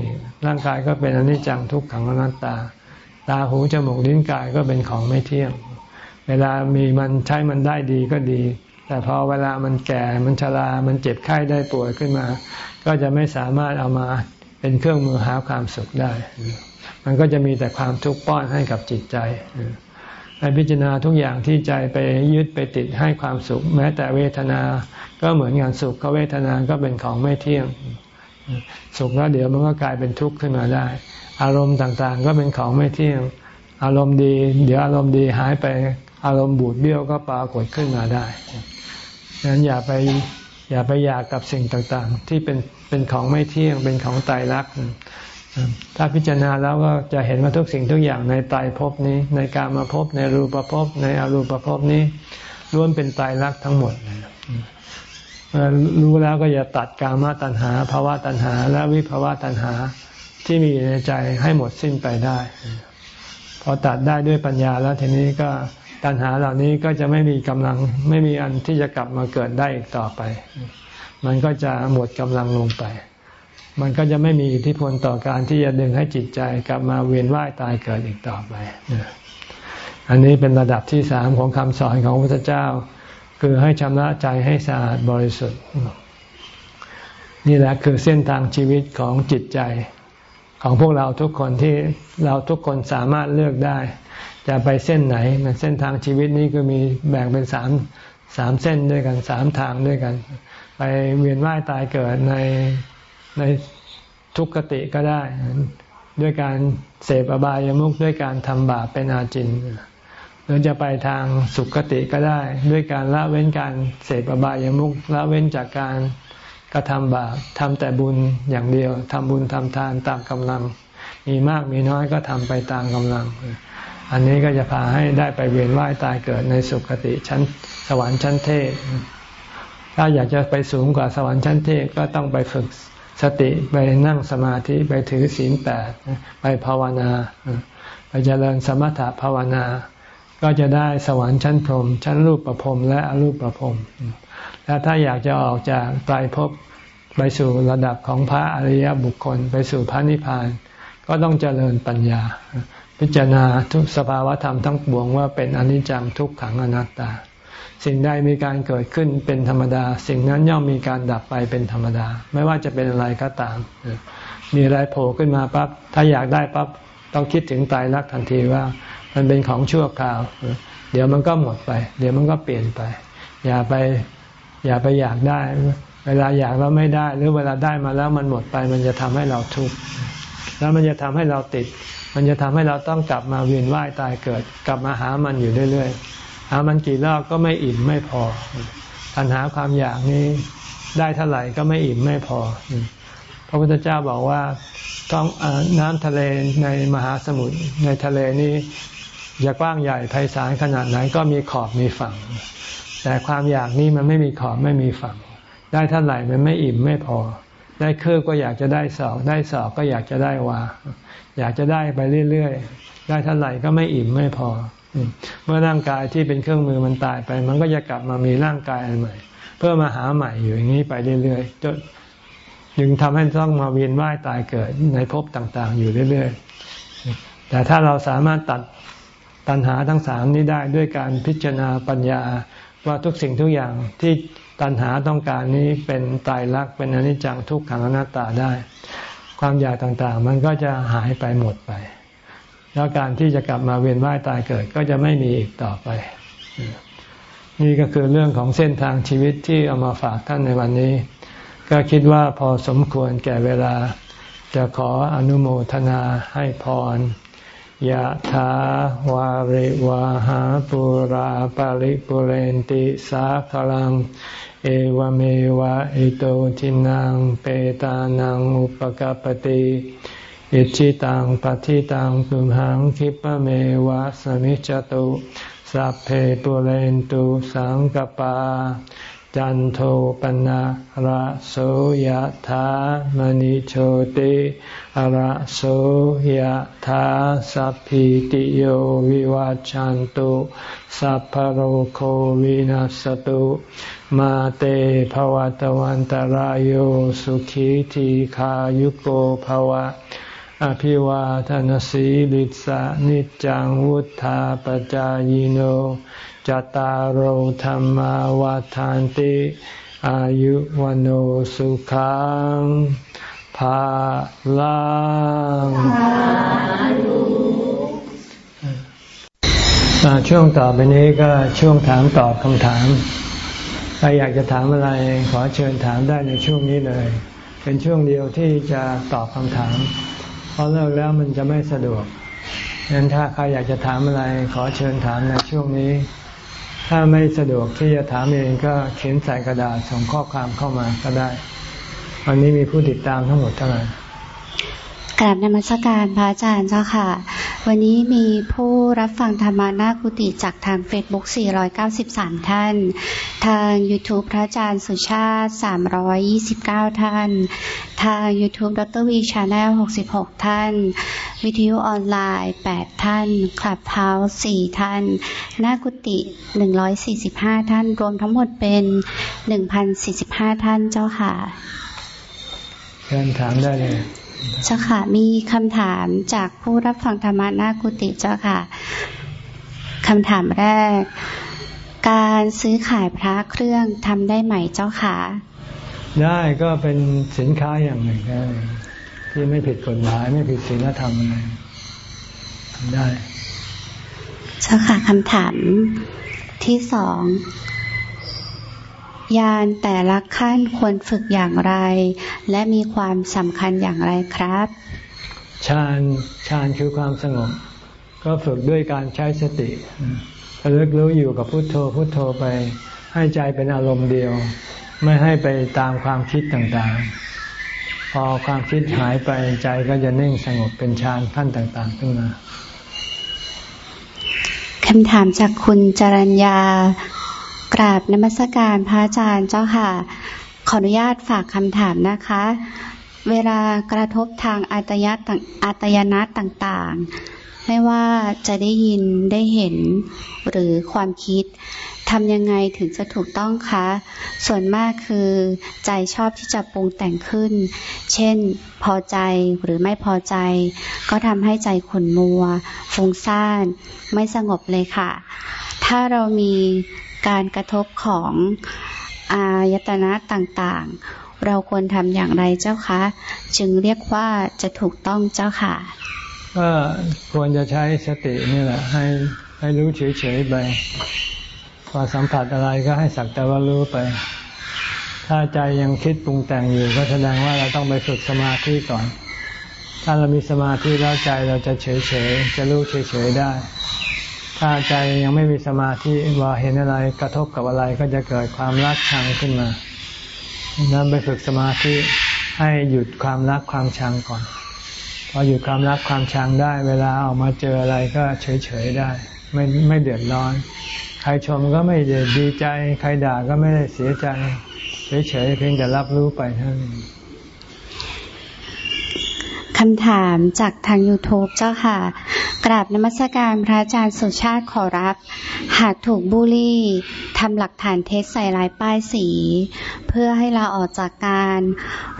ร่างกายก็เป็นอนิจจังทุกขังอนัตตา ตาหูจมูกลิ้นกายก็เป็นของไม่เที่ยง เวลามีมันใช้มันได้ดีก็ดี แต่พอเวลามันแก่มันชรา มันเจ็บไข้ได้ป่วยขึ้นมา ก็จะไม่สามารถเอามาเป็นเครื่องมือหาความสุขได้ มันก็จะมีแต่ความทุกข์ป้อนให้กับจิตใจให้พิจารณาทุกอย่างที่ใจไปยึดไปติดให้ความสุข แม้แต่เวทนา ก็เหมือนงานสุขก็เวทนาก็เป็นของไม่เที่ยง สุขแล้วเดี๋ยวมันก็กลายเป็นทุกข์ขึ้นมาได้ อารมณ์ต่างๆ ก็เป็นของไม่เที่ยง อารมณ์ดี เดี๋ยวอารมณ์ดีหายไป อารมณ์บูดเบี้ยวก็ปรากฏขึ้นมาได้ดังนั้นอย่าไปอย่าไปอยากกับสิ่งต่างๆ ที่เป็นเป็นของไม่เที่ยง เป็นของตายรัก ถ้าพิจารณาแล้วก็จะเห็นว่าทุกสิ่งทุกอย่างในตายภพนี้ ในการมาภพในรูปภพในอรูปภพนี้ล้วนเป็นตายรักทั้งหมดรู้แล้วก็อย่าตัดกามาตัณหาภาวะตัณหา และวิภาวะตัณหา ที่มีในใจให้หมดสิ้นไปได้พอตัดได้ด้วยปัญญาแล้วทีนี้ก็ตัณหาเหล่านี้ก็จะไม่มีกำลังไม่มีอันที่จะกลับมาเกิดได้อีกต่อไป มันก็จะหมดกำลังลงไป มันก็จะไม่มีอิทธิพลต่อการที่จะดึงให้จิตใจกลับมาเวียนว่ายตายเกิดอีกต่อไป อันนี้เป็นระดับที่สามของคำสอนของพระพุทธเจ้า คือให้ชำระใจให้สะอาดบริสุทธิ์ นี่แหละคือเส้นทางชีวิตของจิตใจ ของพวกเราทุกคนที่เราทุกคนสามารถเลือกได้ จะไปเส้นไหนเส้นทางชีวิตนี้ก็มีแบ่งเป็นสามสามเส้นด้วยกันสามทางด้วยกัน ไปเวียนว่ายตายเกิดในในทุกขติก็ได้ ด้วยการเสพอบายามุขด้วยการทำบาปเป็นอาจินหรือจะไปทางสุขติก็ได้ ด้วยการละเว้นการเสพอบายามุขละเว้นจากการ กระทำบาปทำแต่บุญอย่างเดียวทำบุญทำทานตามกำลัง มีมากมีน้อยก็ทำไปตามกำลัง อันนี้ก็จะพาให้ได้ไปเวียนว่ายตายเกิดในสุคติชั้นสวรรค์ชั้นเทพถ้าอยากจะไปสูงกว่าสวรรค์ชั้นเทพก็ต้องไปฝึกสติไปนั่งสมาธิไปถือศีลแปดไปภาวนา ไปเจริญสมถะภาวนา ก็จะได้สวรรค์ชั้นพรหมชั้นรูปประพรมและอรูปประพรม และถ้าอยากจะออกจากไตรภพไปสู่ระดับของพระอริยบุคคล ไปสู่พระนิพพาน ก็ต้องเจริญปัญญา พิจารณาทุกสภาวะธรรมทั้งปวงว่าเป็นอนิจจังทุกขังอนัตตา สิ่งใดมีการเกิดขึ้นเป็นธรรมดา สิ่งนั้นย่อมมีการดับไปเป็นธรรมดา ไม่ว่าจะเป็นอะไรก็ตาม มีอะไรโผล่ขึ้นมาปั๊บถ้าอยากได้ปั๊บต้องคิดถึงตายรักทันทีว่า มันเป็นของชั่วคราว เดี๋ยวมันก็หมดไป เดี๋ยวมันก็เปลี่ยนไป อย่าไป อย่าไปอยากได้ เวลาอยากแล้วไม่ได้ หรือเวลาได้มาแล้วมันหมดไป มันจะทำให้เราทุกข์แล้วมันจะทำให้เราติด มันจะทำให้เราต้องกลับมาเวียนว่ายตายเกิด กลับมาหามันอยู่เรื่อยๆหามันกี่รอบก็ไม่อิ่มไม่พอปัญหาความอยากนี้ได้เท่าไหร่ก็ไม่อิ่มไม่พอพระพุทธเจ้าบอกว่าต้องน้ำทะเลในมหาสมุทรในทะเลนี้จะกว้างใหญ่ไพศาลขนาดไหนก็มีขอบมีฝั่ง แต่ความอยากนี้มันไม่มีขอบไม่มีฝั่ง ได้เท่าไหร่มันไม่อิ่มไม่พอ ได้คืบก็อยากจะได้สอกได้สอกก็อยากจะได้วาอยากจะได้ไปเรื่อยๆ ได้เท่าไหร่ก็ไม่อิ่มไม่พอ เมื่อร่างกายที่เป็นเครื่องมือมันตายไป มันก็จะกลับมามีร่างกายอันใหม่ เพื่อมาหาใหม่อยู่อย่างนี้ไปเรื่อยๆจนจึงทำให้ต้องมาเวียนว่ายตายเกิดในภพต่างๆ อยู่เรื่อยๆ แต่ถ้าเราสามารถตัดตัณหาทั้งสามนี้ได้ด้วยการพิจารณาปัญญา ว่าทุกสิ่งทุกอย่างที่ตัณหาต้องการนี้เป็นตายรักเป็นอนิจจังทุกขังอนัตตาได้ ความอยากต่างๆ มันก็จะหายไปหมดไป แล้วการที่จะกลับมาเวียนว่ายตายเกิดก็จะไม่มีอีกต่อไป นี่ก็คือเรื่องของเส้นทางชีวิตที่เอามาฝากท่านในวันนี้ ก็คิดว่าพอสมควรแก่เวลา จะขออนุโมทนาให้พร ยะถาวาริวาหาปุราปาริปุเรนติสาคลัง เอวเมวะอิโตทินังเปตานังอุปกปติอิชิตังปฏิตังตุมหังคิปเมวะสมิจจตุสัพเพปุเรนตุสังกปา จันโทปนะระโสยธามณิโชติระโสยธาสัพพิติโยวิวัจจันตุสัพพโรโควินัสตุมาเตภวตวันตารโยสุขีทีขายุโกภวะ อภิวาทนสีลิสานิจังวุธาปจายโน จตารโหธรรมวาทานติ อายุวันโอสุขังภาลังช่วงต่อไปนี้ก็ช่วงถามตอบคำถามใครอยากจะถามอะไรขอเชิญถามได้ในช่วงนี้เลย เป็นช่วงเดียวที่จะตอบคำถาม เพราะเลิกแล้วมันจะไม่สะดวกงนั้นถ้าใครอยากจะถามอะไรขอเชิญถามในช่วงนี้ ถ้าไม่สะดวกที่จะถามเองก็เขียนใส่กระดาษส่งข้อความเข้ามาก็ได้ วันนี้มีผู้ติดตามทั้งหมดเท่าไหร่กราบนมัสการพระอาจารย์เจ้าค่ะ วันนี้มีผู้รับฟังธรรมะหน้ากุฏิจากทาง Facebook 493 ท่านทาง YouTube พระอาจารย์สุชาติ 329 ท่าน ทาง YouTube ดรวี Channel 66 ท่าน วิทยุออนไลน์ 8 ท่าน Clubhouse 4ท่าน หน้ากุฏิ145 ท่าน รวมทั้งหมดเป็น 1,045 ท่านเจ้าค่ะเชิญถามได้เลยเจ้าค่ะ มีคำถามจากผู้รับฟังธรรมะนากุติเจ้าค่ะคำถามแรก การซื้อขายพระเครื่องทำได้ไหมเจ้าค่ะ ได้ก็เป็นสินค้าอย่างหนึ่งได้ที่ไม่ผิดกฎหมายไม่ผิดศีลธรรมอะไรได้ เจ้าค่ะคำถามที่สองยานแต่ละขั้นควรฝึกอย่างไร และมีความสำคัญอย่างไรครับฌานฌานคือความสงบ ก็ฝึกด้วยการใช้สติ ระลึกรู้อยู่กับพุโทโธพุโทโธไป ให้ใจเป็นอารมณ์เดียว ไม่ให้ไปตามความคิดต่างๆ พอความคิดหายไปใจก็จะนิ่งสงบเป็นฌานขั้นต่างๆขึ้นมาคำถามจากคุณจรัญญากราบนมัสการพระอาจารย์เจ้าค่ะ ขออนุญาตฝากคำถามนะคะ เวลากระทบทางอัตยอัตยนัตต่างๆ ไม่ว่าจะได้ยินได้เห็นหรือความคิดทำยังไงถึงจะถูกต้องคะ ส่วนมากคือใจชอบที่จะปรุงแต่งขึ้น เช่น พอใจหรือไม่พอใจ ก็ทำให้ใจขุ่นมัว ฟุ้งซ่าน ไม่สงบเลยค่ะ ถ้าเรามีการกระทบของอายตนะต่างๆ เราควรทำอย่างไรเจ้าคะ จึงเรียกว่าจะถูกต้องเจ้าค่ะ ก็ควรจะใช้สตินี่แหละ ให้ให้รู้เฉยๆไปพอสัมผัสอะไรก็ให้สักแต่ว่ารู้ไป ถ้าใจยังคิดปรุงแต่งอยู่ ก็แสดงว่าเราต้องไปฝึกสมาธิก่อน ถ้าเรามีสมาธิแล้วใจเราจะเฉยๆจะรู้เฉยๆได้ ถ้าใจยังไม่มีสมาธิว่าเห็นอะไรกระทบกับอะไรก็จะเกิดความรักชังขึ้นมานั้นไปฝึกสมาธิให้หยุดความรักความชังก่อน พออยู่ความรักความชังได้ เวลาออกมาเจออะไรก็เฉยๆได้ ไม่ไม่เดือดร้อน ใครชมก็ไม่เดือดดีใจ ใครด่าก็ไม่ได้เสียใจ เฉยๆเพียงแต่รับรู้ไปเท่านั้น คำถามจากทาง YouTube เจ้าค่ะ กราบนมัสการพระอาจารย์สุชาติขอรับ หากถูกบูลลี่ทำหลักฐานเท็จใส่ลายป้ายสี เพื่อให้เราออกจากการ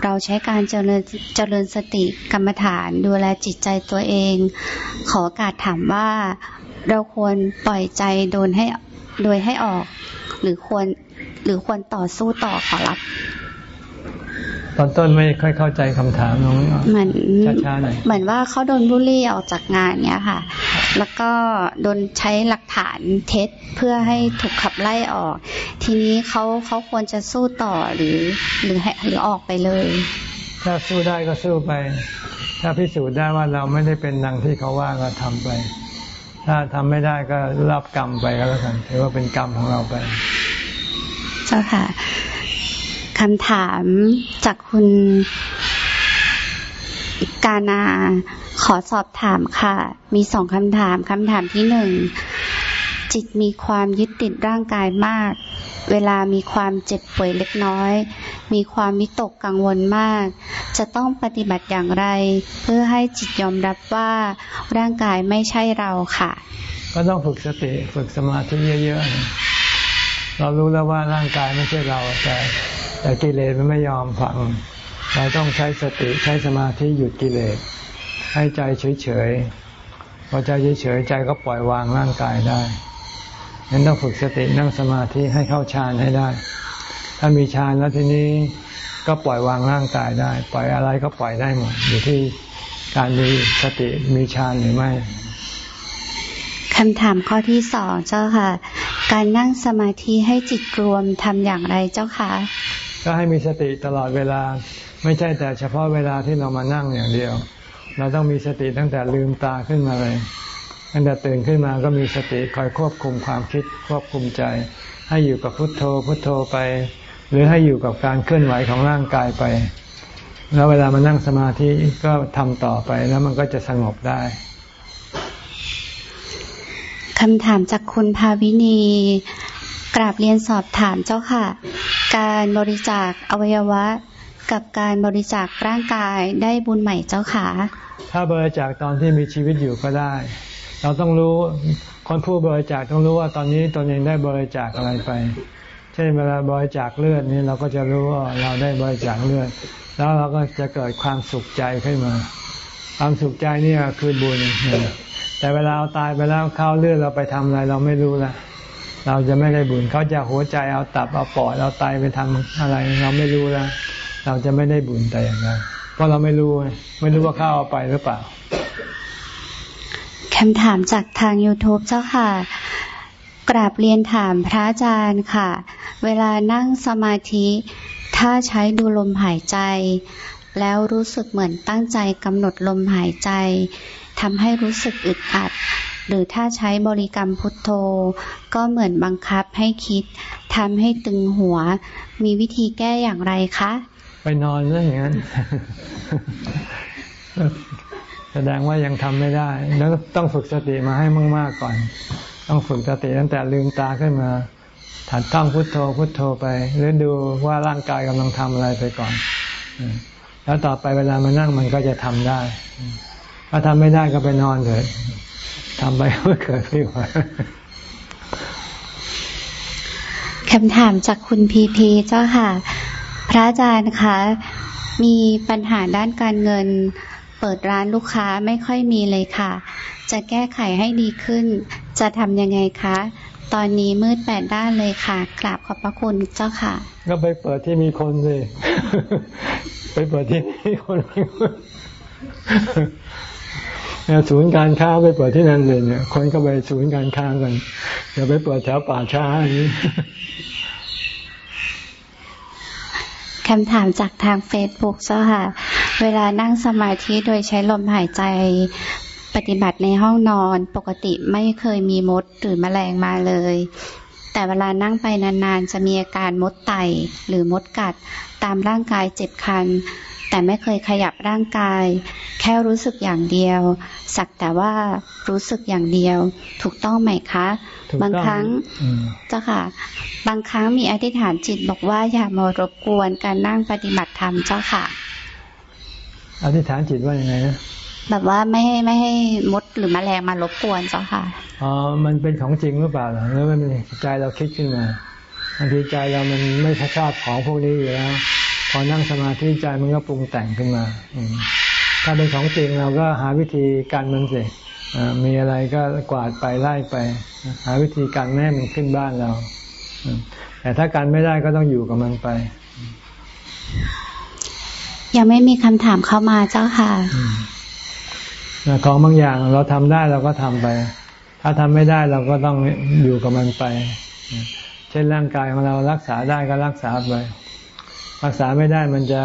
เราใช้การเจริญเจริญสติกรรมฐานดูแลจิตใจตัวเอง ขอการถามว่าเราควรปล่อยใจโดนให้โดยให้ออก หรือควรหรือควรต่อสู้ต่อขอรับ ตอนต้นไม่ค่อยเข้าใจคำถามน้องเหมือนช้าๆหน่อยเหมือนว่าเขาโดนบุลี่ออกจากงานเนี้ยค่ะ แล้วก็โดนใช้หลักฐานเท็จเพื่อให้ถูกขับไล่ออก ทีนี้เขาเขาควรจะสู้ต่อหรือหรือให้หรือออกไปเลย ถ้าสู้ได้ก็สู้ไป ถ้าพิสูจน์ได้ว่าเราไม่ได้เป็นดังที่เขาว่าก็ทำไป ถ้าทำไม่ได้ก็รับกรรมไปก็แล้วกันถือว่าเป็นกรรมของเราไป เจ้าค่ะ คำถามจากคุณกานาขอสอบถามค่ะ มีสองคำถามคำถามที่หนึ่ง จิตมีความยึดติดร่างกายมาก เวลามีความเจ็บป่วยเล็กน้อย มีความมิตกกังวลมาก จะต้องปฏิบัติอย่างไร เพื่อให้จิตยอมรับว่าร่างกายไม่ใช่เราค่ะ ก็ต้องฝึกสติฝึกสมาธิเยอะๆเรารู้แล้วว่าร่างกายไม่ใช่เราแต่ แต่กิเลสมันไม่ยอมฟัง เราต้องใช้สติใช้สมาธิหยุดกิเลส ให้ใจเฉยๆพอใจเฉยๆใจก็ปล่อยวางร่างกายได้งั้นต้องฝึกสตินั่งสมาธิให้เข้าฌานให้ได้ ถ้ามีฌานแล้วทีนี้ก็ปล่อยวางร่างกายได้ ปล่อยอะไรก็ปล่อยได้หมดอยู่ที่การมีสติมีฌานหรือไม่คำถามข้อที่สองเจ้าค่ะ การนั่งสมาธิให้จิตรวมทำอย่างไรเจ้าค่ะ ก็ให้มีสติตลอดเวลา ไม่ใช่แต่เฉพาะเวลาที่เรามานั่งอย่างเดียว เราต้องมีสติตั้งแต่ลืมตาขึ้นมาเลยตั้งแต่ตื่นขึ้นมาก็มีสติคอยควบคุมความคิดควบคุมใจ ให้อยู่กับพุทโธพุทโธไป หรือให้อยู่กับการเคลื่อนไหวของร่างกายไป แล้วเวลามานั่งสมาธิก็ทำต่อไปแล้วมันก็จะสงบได้คำถามจากคุณภาวินีกราบเรียนสอบถามเจ้าค่ะ การบริจาคอวัยวะ กับการบริจาคร่างกายได้บุญใหม่เจ้าค่ะ ถ้าบริจาคตอนที่มีชีวิตอยู่ก็ได้ เราต้องรู้คนผู้บริจาคต้องรู้ว่าตอนนี้ตนเองได้บริจาคอะไรไป เช่นเวลาบริจาคเลือดนี่เราก็จะรู้ว่าเราได้บริจาคเลือด แล้วเราก็จะเกิดความสุขใจขึ้นมา ความสุขใจนี่คือบุญ แต่เวลาเราตายไปแล้วเข้าเลือดเราไปทำอะไรเราไม่รู้ละ เราจะไม่ได้บุญเขาจะหัวใจเอาตับเอาปอดเอาไตไปทำอะไร เราไม่รู้แล้วเราจะไม่ได้บุญแต่อย่างนั้นเพราะเราไม่รู้ไม่รู้ว่าเขาเอาไปหรือเปล่าคำถามจากทาง YouTube เจ้าค่ะ กราบเรียนถามพระอาจารย์ค่ะ เวลานั่งสมาธิ ถ้าใช้ดูลมหายใจ แล้วรู้สึกเหมือนตั้งใจกำหนดลมหายใจทำให้รู้สึกอึดอัด หรือถ้าใช้บริกรรมพุทโธ ก็เหมือนบังคับให้คิดทำให้ตึงหัว มีวิธีแก้อย่างไรคะ ไปนอนซะอย่างนั้น แสดงว่ายังทำไม่ได้ แล้วต้องฝึกสติมาให้มากๆก่อน ต้องฝึกสติตั้งแต่ลืมตาขึ้นมาถัดต้องพุทโธพุทโธไป หรือดูว่าร่างกายกำลังทำอะไรไปก่อน แล้วต่อไปเวลามานั่งมันก็จะทำได้ ถ้าทำไม่ได้ก็ไปนอนเลย ทำไปก็เกิดไม่ไหวคำถามจากคุณพีพีเจ้าค่ะ พระอาจารย์คะ มีปัญหาด้านการเงิน เปิดร้านลูกค้าไม่ค่อยมีเลยค่ะ จะแก้ไขให้ดีขึ้น จะทำยังไงคะ ตอนนี้มืดแปดด้านเลยค่ะ กราบขอบพระคุณเจ้าค่ะ ก็ไปเปิดที่มีคนสิ ไปเปิดที่มีคน ศูนย์การค้าไปเปิดที่นั่นเลยเนี่ย คนก็ไปศูนย์การค้ากันอย่าไปเปิดแถวป่าช้าอย่างนี้คำถามจากทางเฟซบุ๊กเจ้าค่ะ เวลานั่งสมาธิโดยใช้ลมหายใจปฏิบัติในห้องนอนปกติไม่เคยมีมดหรือแมลงมาเลย แต่เวลานั่งไปนานๆ จะมีอาการมดไตหรือมดกัด ตามร่างกายเจ็บคัน แต่ไม่เคยขยับร่างกาย แค่รู้สึกอย่างเดียว สักแต่ว่ารู้สึกอย่างเดียว ถูกต้องไหมคะ บางครั้งเจ้าค่ะ บางครั้งมีอธิษฐานจิตบอกว่าอย่ามารบกวนการนั่งปฏิบัติธรรมเจ้าค่ะ อธิษฐานจิตว่ายังไงนะแบบว่าไม่ให้ไม่ให้มดหรือมแมลงมารบกวนเจ้าค่ะ อ๋อ มันเป็นของจริงหรือเปล่าหรือมันใจเราคิดขึ้นมาบางทีใจเรามันไม่ชอบของพวกนี้อยู่แล้ว พอนั่งสมาธิใจมันก็ปรุงแต่งขึ้นมาถ้าเป็นของจริงเราก็หาวิธีการมันสิมีอะไรก็กวาดไปไล่ไป หาวิธีการแม่มันขึ้นบ้านเราแต่ถ้าการไม่ได้ก็ต้องอยู่กับมันไป ยังไม่มีคำถามเข้ามาเจ้าค่ะของบางอย่างเราทำได้เราก็ทำไป ถ้าทำไม่ได้เราก็ต้องอยู่กับมันไป เช่นร่างกายของเรารักษาได้ก็รักษาไป รักษาไม่ได้มันจะ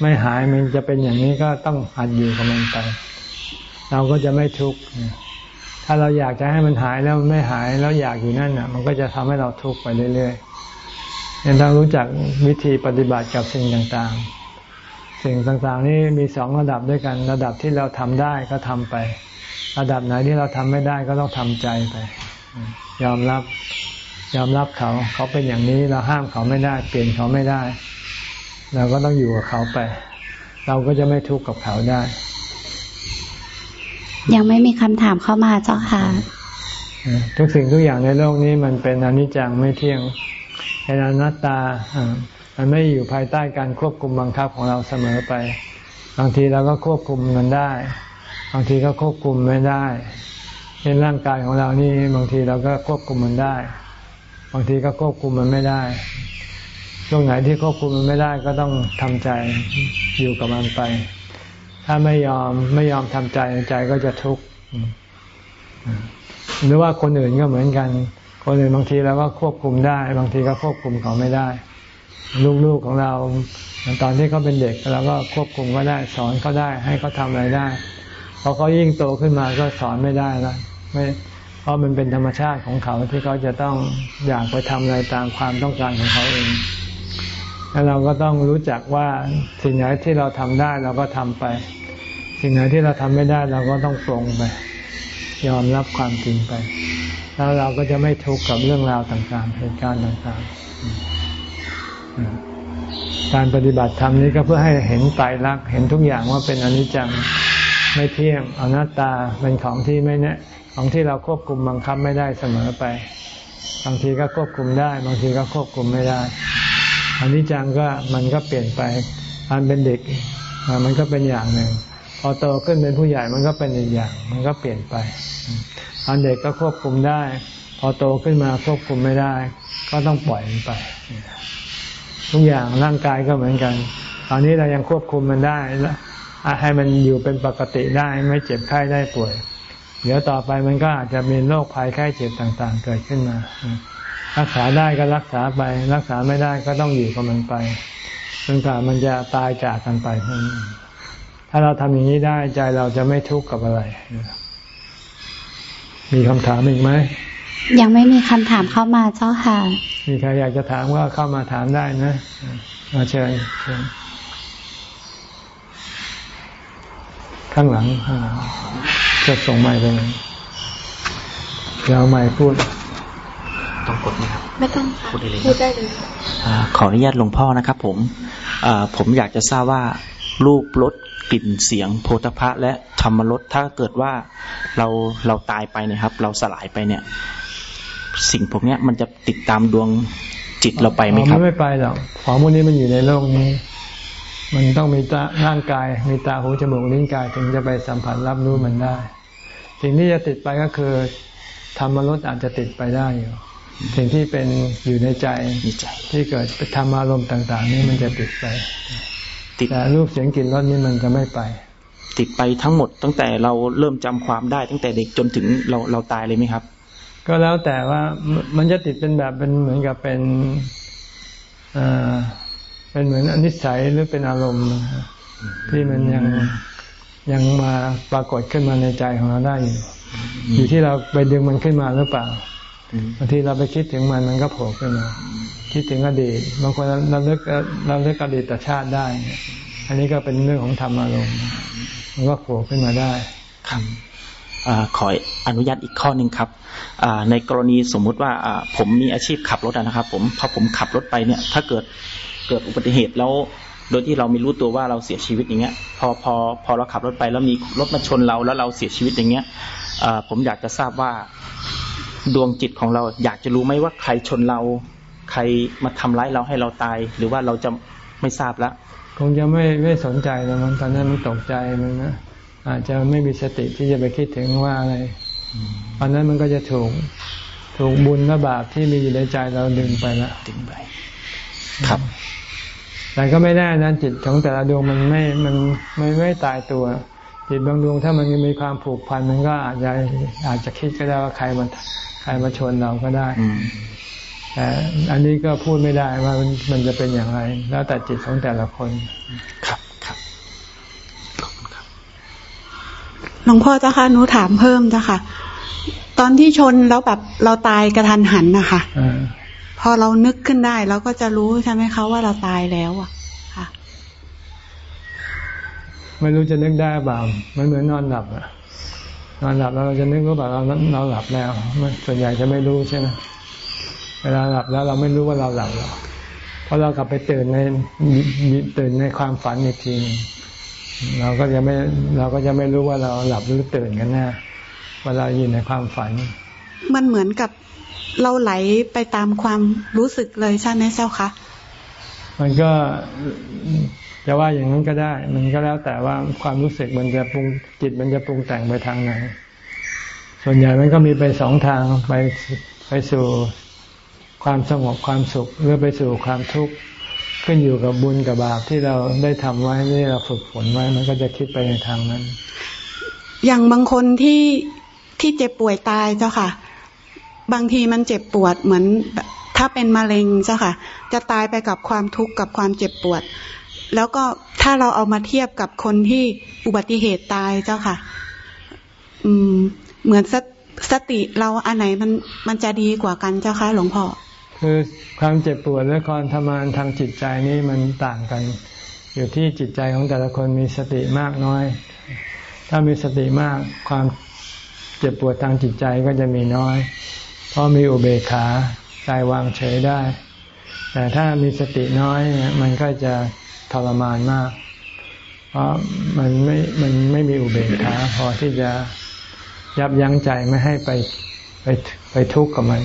ไม่หายมันจะเป็นอย่างนี้ก็ต้องหัดอยู่กับมันไป เราก็จะไม่ทุกข์ถ้าเราอยากจะให้มันหายแล้วมันไม่หายแล้วอยากอยู่นั่นน่ะ มันก็จะทำให้เราทุกข์ไปเรื่อยๆยังต้องรู้จักวิธีปฏิบัติกับสิ่งต่างๆ สิ่งต่างๆนี่มีสองระดับด้วยกัน ระดับที่เราทำได้ก็ทำไป ระดับไหนที่เราทำไม่ได้ก็ต้องทำใจไป ยอมรับยอมรับเขา เขาเป็นอย่างนี้เราห้ามเขาไม่ได้ เปลี่ยนเขาไม่ได้ เราก็ต้องอยู่กับเขาไป เราก็จะไม่ทุกข์กับเขาได้ ยังไม่มีคำถามเข้ามาเจ้าค่ะ ทุกสิ่งทุกอย่างในโลกนี้มันเป็นอนิจจังไม่เที่ยงเป็นอนัตตา มันไม่อยู่ภายใต้การควบคุมบังคับของเราเสมอไป บางทีเราก็ควบคุมมันได้ บางทีก็ควบคุมไม่ได้เช่นร่างกายของเรานี่บางทีเราก็ควบคุมมันได้ บางทีก็ควบคุมมันไม่ได้ ช่วงไหนที่ควบคุมมันไม่ได้ก็ต้องทำใจอยู่กับมันไป ถ้าไม่ยอมไม่ยอมทำใจใจก็จะทุกข์หรือว่าคนอื่นก็เหมือนกัน คนอื่นบางทีเราก็ควบคุมได้ บางทีก็ควบคุมเขาไม่ได้ ลูกๆของเรา ตอนที่เขาเป็นเด็กเราก็ควบคุมก็ได้ สอนเขาได้ ให้เขาทำอะไรได้พอเขายิ่งโตขึ้นมาก็สอนไม่ได้แล้วไม่เพราะมันเป็นธรรมชาติของเขาที่เขาจะต้องอยากไปทำอะไรตามความต้องการของเขาเอง แล้วเราก็ต้องรู้จักว่าสิ่งไหนที่เราทำได้เราก็ทำไป สิ่งไหนที่เราทำไม่ได้เราก็ต้องปรงไป ยอมรับความจริงไป แล้วเราก็จะไม่ทุกข์กับเรื่องราวต่างๆเหตุการณ์ต่างๆ การปฏิบัติธรรมนี้ก็เพื่อให้เห็นไตรลักษณ์เห็นทุกอย่างว่าเป็นอนิจจังไม่เที่ยงอนัตตาเป็นของที่ไม่เนี่ยของที่เราควบคุมบังคับไม่ได้เสมอไป บางทีก็ควบคุมได้ บางทีก็ควบคุมไม่ได้ อันิจจังก็มันก็เปลี่ยนไปการเป็นเด็กมันก็เป็นอย่างหนึ่งพอโตขึ้นเป็นผู้ใหญ่มันก็เป็นอีกอย่าง มันก็เปลี่ยนไปตอนเด็กก็ควบคุมได้ พอโตขึ้นมาควบคุมไม่ได้ ก็ต้องปล่อยมันไป ทุกอย่างร่างกายก็เหมือนกัน ตอนนี้เรายังควบคุมมันได้แล้วให้มันอยู่เป็นปกติได้ไม่เจ็บไข้ได้ป่วย เดี๋ยวต่อไปมันก็อาจจะมีโรคภัยไข้เจ็บต่าง ๆ เกิดขึ้นมา รักษาได้ก็รักษาไป รักษาไม่ได้ก็ต้องอยู่กับมันไปจนกว่ามันจะตายจากกันไปนั่นถ้าเราทำอย่างนี้ได้ใจเราจะไม่ทุกข์กับอะไร มีคำถามอีกไหม ยังไม่มีคำถามเข้ามาเจ้าค่ะ มีใครอยากจะถามก็เข้ามาถามได้นะมาเชิญเชิญข้างหลังจะส่งไม้ไปไหนเดี๋ยวไม้พูด ต้องกดไหมครับ ไม่ต้องพูดได้เลยพูดได้เลยขออนุญาตหลวงพ่อนะครับ ผมผมอยากจะทราบว่ารูปรสกลิ่นเสียงโพธพะและธรรมรสถ้าเกิดว่าเราเราตายไปเนี่ยครับ เราสลายไปเนี่ย สิ่งพวกนี้มันจะติดตามดวงจิตเราไปไหมครับไม่ไปหรอกของพวกนี้มันอยู่ในโลกนี้ มันต้องมีตาร่างกาย มีตาหูจมูกลิ้นกายถึงจะไปสัมผัสรับรู้มันได้ สิ่งที่จะติดไปก็คือธรรมรสอาจจะติดไปได้อยู่ สิ่งที่เป็นอยู่ในใจที่เกิดธรรมารมณ์ต่าง ๆ นี่มันจะติดไป ติดแต่รูปเสียงกลิ่นรสนี่มันจะไม่ไป ติดไปทั้งหมด ตั้งแต่เราเริ่มจำความได้ตั้งแต่เด็กจนถึงเราเราตายเลยไหมครับ ก็แล้วแต่ว่ามันจะติดเป็นแบบเป็นเหมือนกับเป็นอ่าเป็นเหมือนอนิสัยหรือเป็นอารมณ์ที่มันยังยังมาปรากฏขึ้นมาในใจของเราได้อยู่อยู่ที่เราไปดึงมันขึ้นมาหรือเปล่า บางทีเราไปคิดถึงมันมันก็โผล่ขึ้นมา คิดถึงอดีต บางคนเราเลิกเราเลิกอดีตชาติได้ อันนี้ก็เป็นเรื่องของธรรมอารมณ์มันก็โผล่ขึ้นมาได้ครับขออนุญาตอีกข้อหนึ่งครับในกรณีสมมุติว่าผมมีอาชีพขับรถนะครับ ผมพอผมขับรถไปเนี่ย ถ้าเกิดเกิดอุบัติเหตุแล้ว โดยที่เราไม่รู้ตัวว่าเราเสียชีวิตอย่างเงี้ย พอพอพอเราขับรถไปแล้วมีรถมาชนเราแล้วเราเสียชีวิตอย่างเงี้ยผมอยากจะทราบว่า ดวงจิตของเราอยากจะรู้ไหมว่าใครชนเราใครมาทำร้ายเราให้เราตาย หรือว่าเราจะไม่ทราบแล้วคงจะไม่ไม่สนใจแล้วมันตอนนั้นมันตกใจมันนะอาจจะไม่มีสติที่จะไปคิดถึงว่าอะไรตอนนั้นมันก็จะถูกถูกบุญและบาปที่มีอยู่ในใจเราดึงไปแล้วดึงไป ครับแต่ก็ไม่แน่นะจิตของแต่ละดวงมันไม่มันไม่ไม่ตายตัว จิตบางดวงถ้ามันมีความผูกพันมันก็อาจจะอาจจะคิดก็ได้ว่าใครมันใครมาชนเราก็ได้แต่อันนี้ก็พูดไม่ได้ว่ามันจะเป็นอย่างไร แล้วแต่จิตของแต่ละคนครับครับหลวงพ่อเจ้าค่ะหนูถามเพิ่มเจ้าค่ะ ตอนที่ชนแล้วแบบเราตายกระทันหันนะคะพอเรานึกขึ้นได้เราก็จะรู้ใช่ไหมคะว่าเราตายแล้วอะ ค่ะ ไม่รู้จะนึกได้เปล่ามันเหมือนนอนหลับอะนอนหลับแล้วเราจะนึกว่าแบบเราเราหลับแล้วส่วนใหญ่จะไม่รู้ใช่ไหมเวลาหลับแล้วเราไม่รู้ว่าเราหลับแล้วเพราะเรากลับไปตื่นในตื่นในความฝันอีกทีเราก็จะไม่เราก็จะไม่รู้ว่าเราหลับหรือตื่นกันแน่เวลาอยู่ในความฝัน มันเหมือนกับเราไหลไปตามความรู้สึกเลยใช่ไหมเจ้าคะมันก็ จะว่าอย่างนั้นก็ได้ มันก็แล้วแต่ว่าความรู้สึกมันจะปรุงจิตมันจะปรุงแต่งไปทางไหน ส่วนใหญ่มันก็มีไปสองทางไปไปสู่ความสงบความสุขหรือไปสู่ความทุกข์ขึ้นอยู่กับบุญกับบาปที่เราได้ทำไว้ที่เราฝึกฝนไว้ มันก็จะคิดไปในทางนั้น อย่างบางคนที่ที่เจ็บป่วยตายเจ้าค่ะ บางทีมันเจ็บปวดเหมือนถ้าเป็นมะเร็งเจ้าค่ะ จะตายไปกับความทุกข์กับความเจ็บปวด แล้วก็ถ้าเราเอามาเทียบกับคนที่อุบัติเหตุตายเจ้าค่ะ อืม เหมือนสสติเราอันไหนมันมันจะดีกว่ากันเจ้าค่ะหลวงพ่อคือความเจ็บปวดและความทรมานทางจิตใจนี่มันต่างกัน อยู่ที่จิตใจของแต่ละคนมีสติมากน้อย ถ้ามีสติมากความเจ็บปวดทางจิตใจก็จะมีน้อย เพราะมีอุเบกขาใจวางเฉยได้ แต่ถ้ามีสติน้อยมันก็จะ ทรมานมาก เพราะมันไม่มันไม่มีอุเบกขาพอที่จะยับยั้งใจไม่ให้ไปไปไปทุกข์กับมัน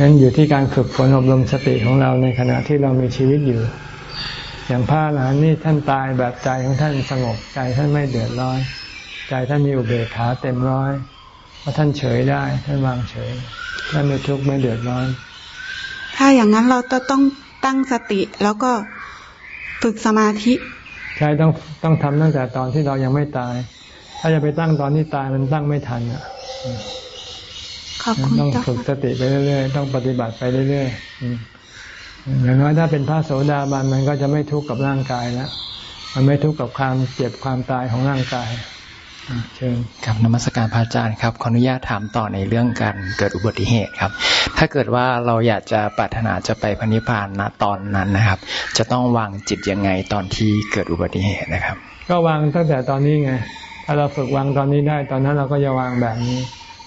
นั้นอยู่ที่การฝึกฝนอบรมสติของเราในขณะที่เรามีชีวิตอยู่ อย่างพระหลานนี่ท่านตายแบบใจของท่านสงบใจท่านไม่เดือดร้อนใจท่านมีอุเบกขาเต็มร้อยเพราะท่านเฉยได้ ท่านวางเฉยท่านไม่ทุกข์ไม่เดือดร้อน ถ้าอย่างนั้นเราจะต้อง ตั้งสติแล้วก็ฝึกสมาธิ ใช่ต้องต้องทำตั้งแต่ตอนที่เรายังไม่ตาย ถ้าจะไปตั้งตอนที่ตายมันตั้งไม่ทันอะต้องฝึกสติไปเรื่อยๆ ต้องปฏิบัติไปเรื่อยๆอย่างน้อยถ้าเป็นพระโสดาบันมันก็จะไม่ทุกข์กับร่างกายแล้ว มันไม่ทุกข์กับความเจ็บความตายของร่างกาย เชิญครับนมัสการพระอาจารย์ครับขออนุญาตถามต่อในเรื่องการเกิดอุบัติเหตุครับ ถ้าเกิดว่าเราอยากจะปรารถนาจะไปพันิพานณตอนนั้นนะครับ จะต้องวางจิตยังไงตอนที่เกิดอุบัติเหตุนะครับ ก็วางตั้งแต่ตอนนี้ไง ถ้าเราฝึกวางตอนนี้ได้ตอนนั้นเราก็จะวางแบบนี้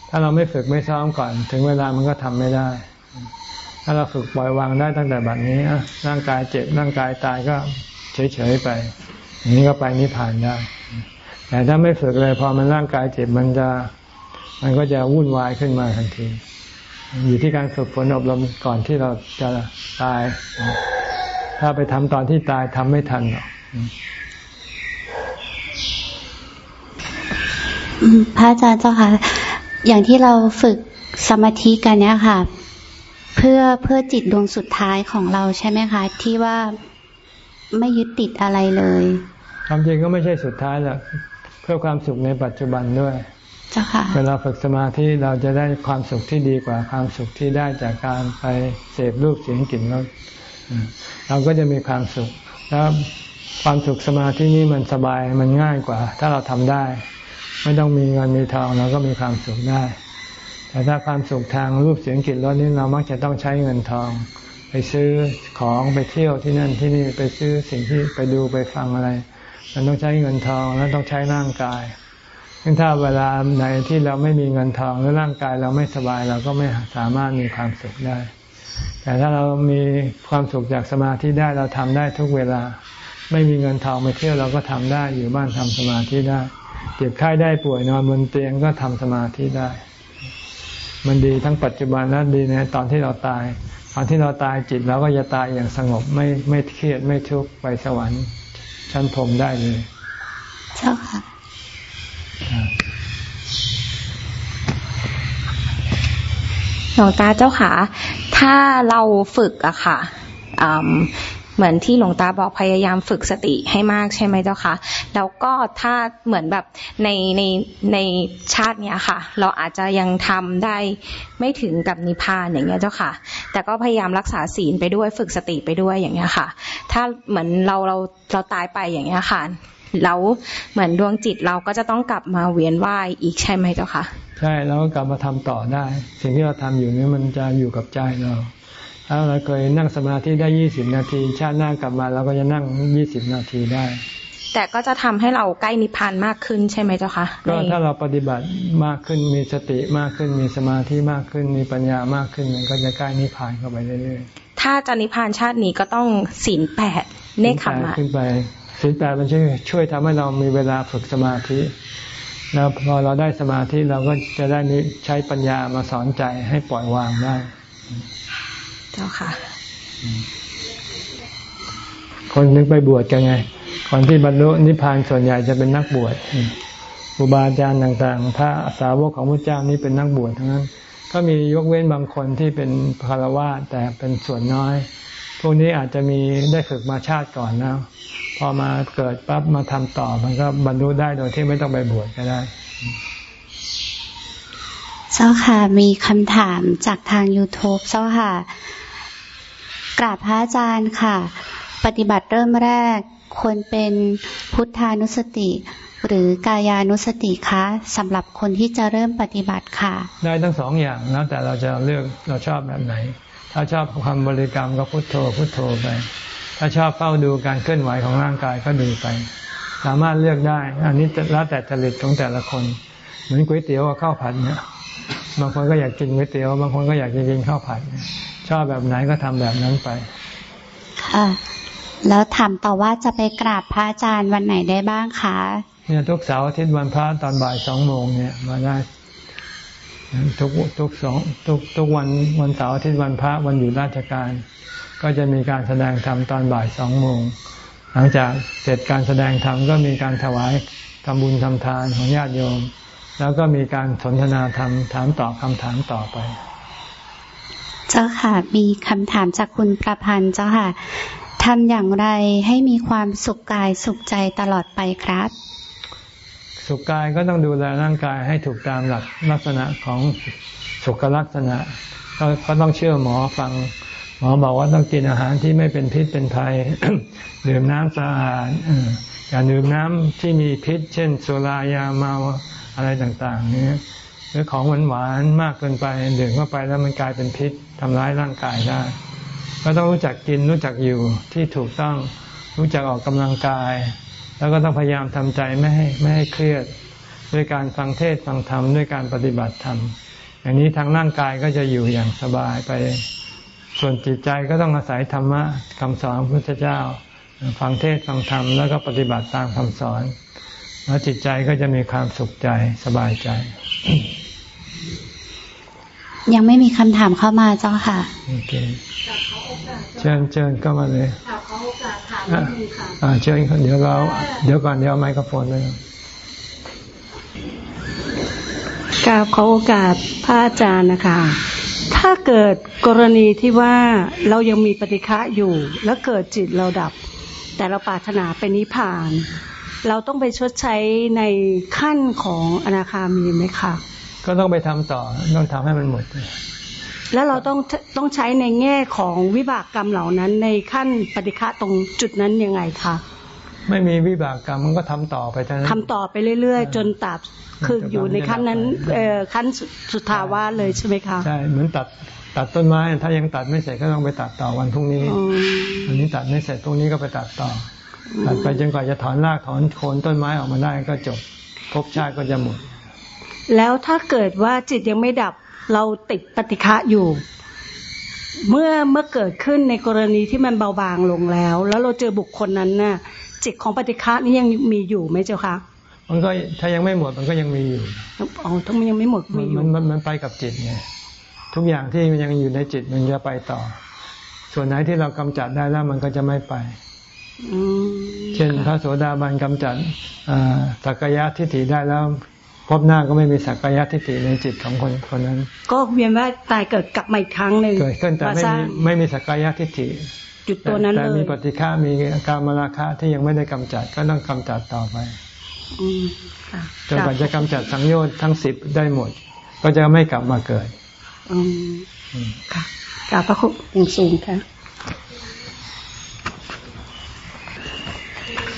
ถ้าเราไม่ฝึกไม่ซ้อมก่อน ถึงเวลามันก็ทำไม่ได้ ถ้าเราฝึกปล่อยวางได้ตั้งแต่บัดนี้ร่างกายเจ็บร่างกายตายก็เฉยๆไปอย่างนี้ก็ไปนิพพานได้ แต่ถ้าไม่ฝึกเลยพอมันร่างกายเจ็บมันจะมันก็จะวุ่นวายขึ้นมาทันที อยู่ที่การฝึกฝนอบรมก่อนที่เราจะตาย ถ้าไปทำตอนที่ตายทำไม่ทันหรอกพระอาจารย์เจ้าค่ะ อย่างที่เราฝึกสมาธิกันเนี้ยค่ะ เพื่อเพื่อจิตดวงสุดท้ายของเราใช่ไหมคะ ที่ว่าไม่ยึดติดอะไรเลยความจริงก็ไม่ใช่สุดท้ายหรอกเพื่อความสุขในปัจจุบันด้วยเจ้าค่ะเวลาฝึกสมาธิเราจะได้ความสุขที่ดีกว่าความสุขที่ได้จากการไปเสพรูปเสียงกลิ่นรสเราก็จะมีความสุขแล้วความสุขสมาธินี้มันสบายมันง่ายกว่า ถ้าเราทำได้ ไม่ต้องมีเงินมีทองเราก็มีความสุขได้ แต่ถ้าความสุขทางรูปเสียงกลิ่นรสนี้เรามักจะต้องใช้เงินทอง ไปซื้อของไปเที่ยวที่นั่นที่นี่ไปซื้อสิ่งที่ไปดูไปฟังอะไร มันต้องใช้เงินทองแล้วต้องใช้ร่างกายถ้าเวลาในที่เราไม่มีเงินทองหรือร่างกายเราไม่สบายเราก็ไม่สามารถมีความสุขได้ แต่ถ้าเรามีความสุขจากสมาธิได้เราทำได้ทุกเวลา ไม่มีเงินทองไปเที่ยวเราก็ทำได้อยู่บ้านทำสมาธิได้เจ็บไข้ได้ป่วยนอนบนเตียงก็ทำสมาธิได้ มันดีทั้งปัจจุบันและดีในตอนที่เราตาย ตอนที่เราตายจิตเราก็จะตายอย่างสงบไม่ไม่เครียดไม่ทุกข์ไปสวรรค์ ชั้นพรมได้เลย เจ้าค่ะ หลวงตาเจ้าค่ะ ถ้าเราฝึกอะค่ะ เหมือนที่หลวงตาบอกพยายามฝึกสติให้มากใช่ไหมเจ้าคะแล้วก็ถ้าเหมือนแบบในในในชาติเนี้ยค่ะ เราอาจจะยังทำได้ไม่ถึงกับนิพพานอย่างเงี้ยเจ้าค่ะ แต่ก็พยายามรักษาศีลไปด้วยฝึกสติไปด้วยอย่างเงี้ยค่ะ ถ้าเหมือนเราเราเราตายไปอย่างเงี้ยค่ะแล้วเหมือนดวงจิตเราก็จะต้องกลับมาเวียนว่ายอีกใช่ไหมเจ้าคะใช่แล้วก็กลับมาทำต่อได้ สิ่งที่เราทำอยู่นี้มันจะอยู่กับใจเรา ถ้าเราเคยนั่งสมาธิได้ยี่สิบนาที ชาติหน้ากลับมาเราก็จะนั่งยี่สิบนาทีได้ แต่ก็จะทำให้เราใกล้นิพพานมากขึ้นใช่ไหมเจ้าคะก็ถ้าเราปฏิบัติมากขึ้นมีสติมากขึ้นมีสมาธิมากขึ้นมีปัญญามากขึ้นมันก็จะใกล้นิพพานเข้าไปเรื่อยๆถ้าจะนิพพานชาตินี้ก็ต้องศีลแปดเนคขมะขึ้นไปศีลแปดมันช่วยช่วยทำให้เรามีเวลาฝึกสมาธิแล้วพอเราได้สมาธิเราก็จะได้ใช้ปัญญามาสอนใจให้ปล่อยวางได้ เจ้าค่ะ คนนึกไปบวชกันไงคนที่บรรลุนิพพานส่วนใหญ่จะเป็นนักบวชครูบาอาจารย์ต่างๆ พระสาวกของพระเจ้านี้เป็นนักบวชทั้งนั้น ก็มียกเว้นบางคนที่เป็นคารวะแต่เป็นส่วนน้อย พวกนี้อาจจะมีได้ฝึกมาชาติก่อนแล้ว พอมาเกิดปั๊บมาทำต่อ มันก็บรรลุได้โดยที่ไม่ต้องไปบวชก็ได้ เจ้าค่ะ มีคำถามจากทาง YouTube เจ้าค่ะ กราบพระอาจารย์ค่ะ ปฏิบัติเริ่มแรกควรเป็นพุทธานุสติ หรือกายานุสติคะสำหรับคนที่จะเริ่มปฏิบัติค่ะ ได้ทั้งสองอย่างแล้วแต่เราจะเลือกเราชอบแบบไหน ถ้าชอบความบริกรรมก็พุทโธพุทโธไปถ้าชอบเฝ้าดูการเคลื่อนไหวของร่างกายก็ดูไป สามารถเลือกได้ อันนี้แล้วแต่จริตของแต่ละคน เหมือนก๋วยเตี๋ยวกับข้าวผัดเนี่ยบางคนก็อยากกินก๋วยเตี๋ยว บางคนก็อยากกินข้าวผัด ชอบแบบไหนก็ทำแบบนั้นไป ค่ะ แล้วถามต่อว่าจะไปกราบพระอาจารย์วันไหนได้บ้างคะเนี่ยทุกเสาร์อาทิตย์วันพระตอนบ่ายสองโมงเนี่ยมาได้ทุกทุกสองทุกทุกวันวันเสาร์อาทิตย์วันพระวันอยู่ราชการ ก็จะมีการแสดงธรรมตอนบ่ายสองโมงหลังจากเสร็จการแสดงธรรมก็มีการถวายทำบุญทำทานของญาติโยม แล้วก็มีการสนทนาธรรมถามตอบคำถามต่อไป เจ้าค่ะ มีคำถามจากคุณประพันธ์เจ้าค่ะทำอย่างไรให้มีความสุขกายสุขใจตลอดไปครับ สุขกายก็ต้องดูแลร่างกายให้ถูกตามหลักลักษณะของสุขลักษณะก็ต้องเชื่อหมอฟัง หมอบอกว่าต้องกินอาหารที่ไม่เป็นพิษเป็นภัยดื่มน้ำสะอาดอย่าดื่มน้ำที่มีพิษ เช่นสุรายาเมาอะไรต่าง ๆ นี้ หรือของหวานหวานมากเกินไปดื่มเข้าไปแล้วมันกลายเป็นพิษทำร้ายร่างกายได้ ก็ต้องรู้จักกินรู้จักอยู่ที่ถูกต้องรู้จักออกกำลังกาย แล้วก็ต้องพยายามทำใจไม่ให้ไม่ให้เครียดด้วยการฟังเทศฟังธรรมด้วยการปฏิบัติธรรมอย่างนี้ทางร่างกายก็จะอยู่อย่างสบายไป ส่วนจิตใจก็ต้องอาศัยธรรมะคำสอนพระพุทธเจ้า ฟังเทศฟังธรรมแล้วก็ปฏิบัติตามคำสอน แล้วจิตใจก็จะมีความสุขใจสบายใจ ยังไม่มีคำถามเข้ามาเจ้าค่ะ โอเคเชิญเชิญเข้ามาเลยเชิญเดี๋ยวเรา เดี๋ยวก่อนเดี๋ยวไมโครโฟนเลยกราบขอโอกาสพระอาจารย์นะคะ ถ้าเกิดกรณีที่ว่าเรายังมีปฏิฆะอยู่ แล้วเกิดจิตเราดับ แต่เราปรารถนาเป็นนิพพาน เราต้องไปชดใช้ในขั้นของอนาคามีไหมคะก็ต้องไปทำต่อต้องทำให้มันหมดแล้วเราต้องต้องใช้ในแง่ของวิบากกรรมเหล่านั้น ในขั้นปฏิฆะตรงจุดนั้นยังไงคะไม่มีวิบากกรรมมันก็ทำต่อไปเท่านั้นทำต่อไปเรื่อยๆ จนตัดคืออยู่ในขั้นนั้นเอ่อขั้นสุดทาวาเลยใช่ไหมคะใช่เหมือนตัดตัดต้นไม้ ถ้ายังตัดไม่เสร็จก็ต้องไปตัดต่อวันพรุ่งนี้วันนี้ตัดไม่เสร็จพรุ่งนี้ก็ไปตัดต่อ ตัดไปจนกว่าจะถอนรากถอนโคนต้นไม้ออกมาได้ก็จบภพชาติก็จะหมด แล้วถ้าเกิดว่าจิตยังไม่ดับเราติดปฏิฆะอยู่ เมื่อเมื่อเกิดขึ้นในกรณีที่มันเบาบางลงแล้ว แล้วเราเจอบุคคลนั้นน่ะ จิตของปฏิฆะนี่ยังมีอยู่ไหมเจ้าคะมันก็ถ้ายังไม่หมดมันก็ยังมีอยู่อ๋อถ้ามันยังไม่หมดมีอยู่มันมันไปกับจิตไงทุกอย่างที่มันยังอยู่ในจิตมันจะไปต่อ ส่วนไหนที่เรากำจัดได้แล้วมันก็จะไม่ไป เช่นพระโสดาบันกำจัดสักยะทิฏฐิได้แล้วพบหน้าก็ไม่มีสักยะทิฏฐิในจิตของคนคนนั้น ก็เวียนว่าตายเกิดกลับมาอีกครั้งหนึ่งเกิดขึ้นแต่ไม่มีไม่มีสักยะทิฏฐิหยุดตัวนั้นเลยแต่มีปฏิฆามีการมราคะที่ยังไม่ได้กำจัดก็ต้องกำจัดต่อไปอืมค่ะจนกว่าจะกำจัดสังโยชน์ทั้งสิบได้หมด ก็จะไม่กลับมาเกิดอืมค่ะกราบพระคุณอย่างสูงค่ะ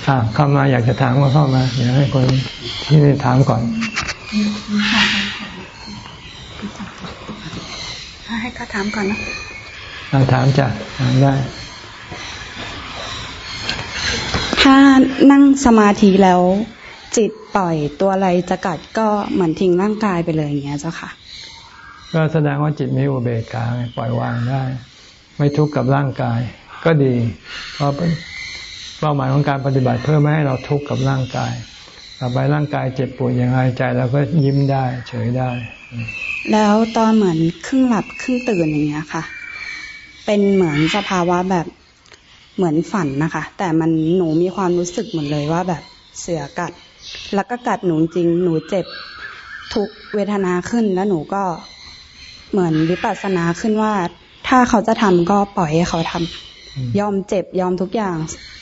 อ่าเข้ามาอยากจะถามก็เข้ามาเดี๋ยวให้คนที่นี่ถามก่อนให้เขาถามก่อนนะเราถามจ้ะถามได้ถ้านั่งสมาธิแล้ว จิตปล่อยตัวอะไรจะกัดก็เหมือนทิ้งร่างกายไปเลยอย่างเงี้ยเจ้าค่ะก็แสดงว่าจิตมีอุเบกขาไงปล่อยวางได้ ไม่ทุกข์กับร่างกาย ก็ดี เพราะ เป้าหมายของการปฏิบัติเพื่อไม่ให้เราทุกข์กับร่างกาย ต่อไปร่างกายเจ็บปวดอย่างไรใจเราก็ยิ้มได้เฉยได้ แล้วตอนเหมือนครึ่งหลับครึ่งตื่นอย่างเงี้ยค่ะ เป็นเหมือนสภาวะแบบเหมือนฝันนะคะ แต่มันหนูมีความรู้สึกเหมือนเลยว่าแบบเสือกัด แล้วก็กัดหนูจริงหนูเจ็บทุกเวทนาขึ้นแล้วหนูก็เหมือนวิปัสสนาขึ้นว่า ถ้าเขาจะทำก็ปล่อยให้เขาทำอืม ยอมเจ็บยอมทุกอย่าง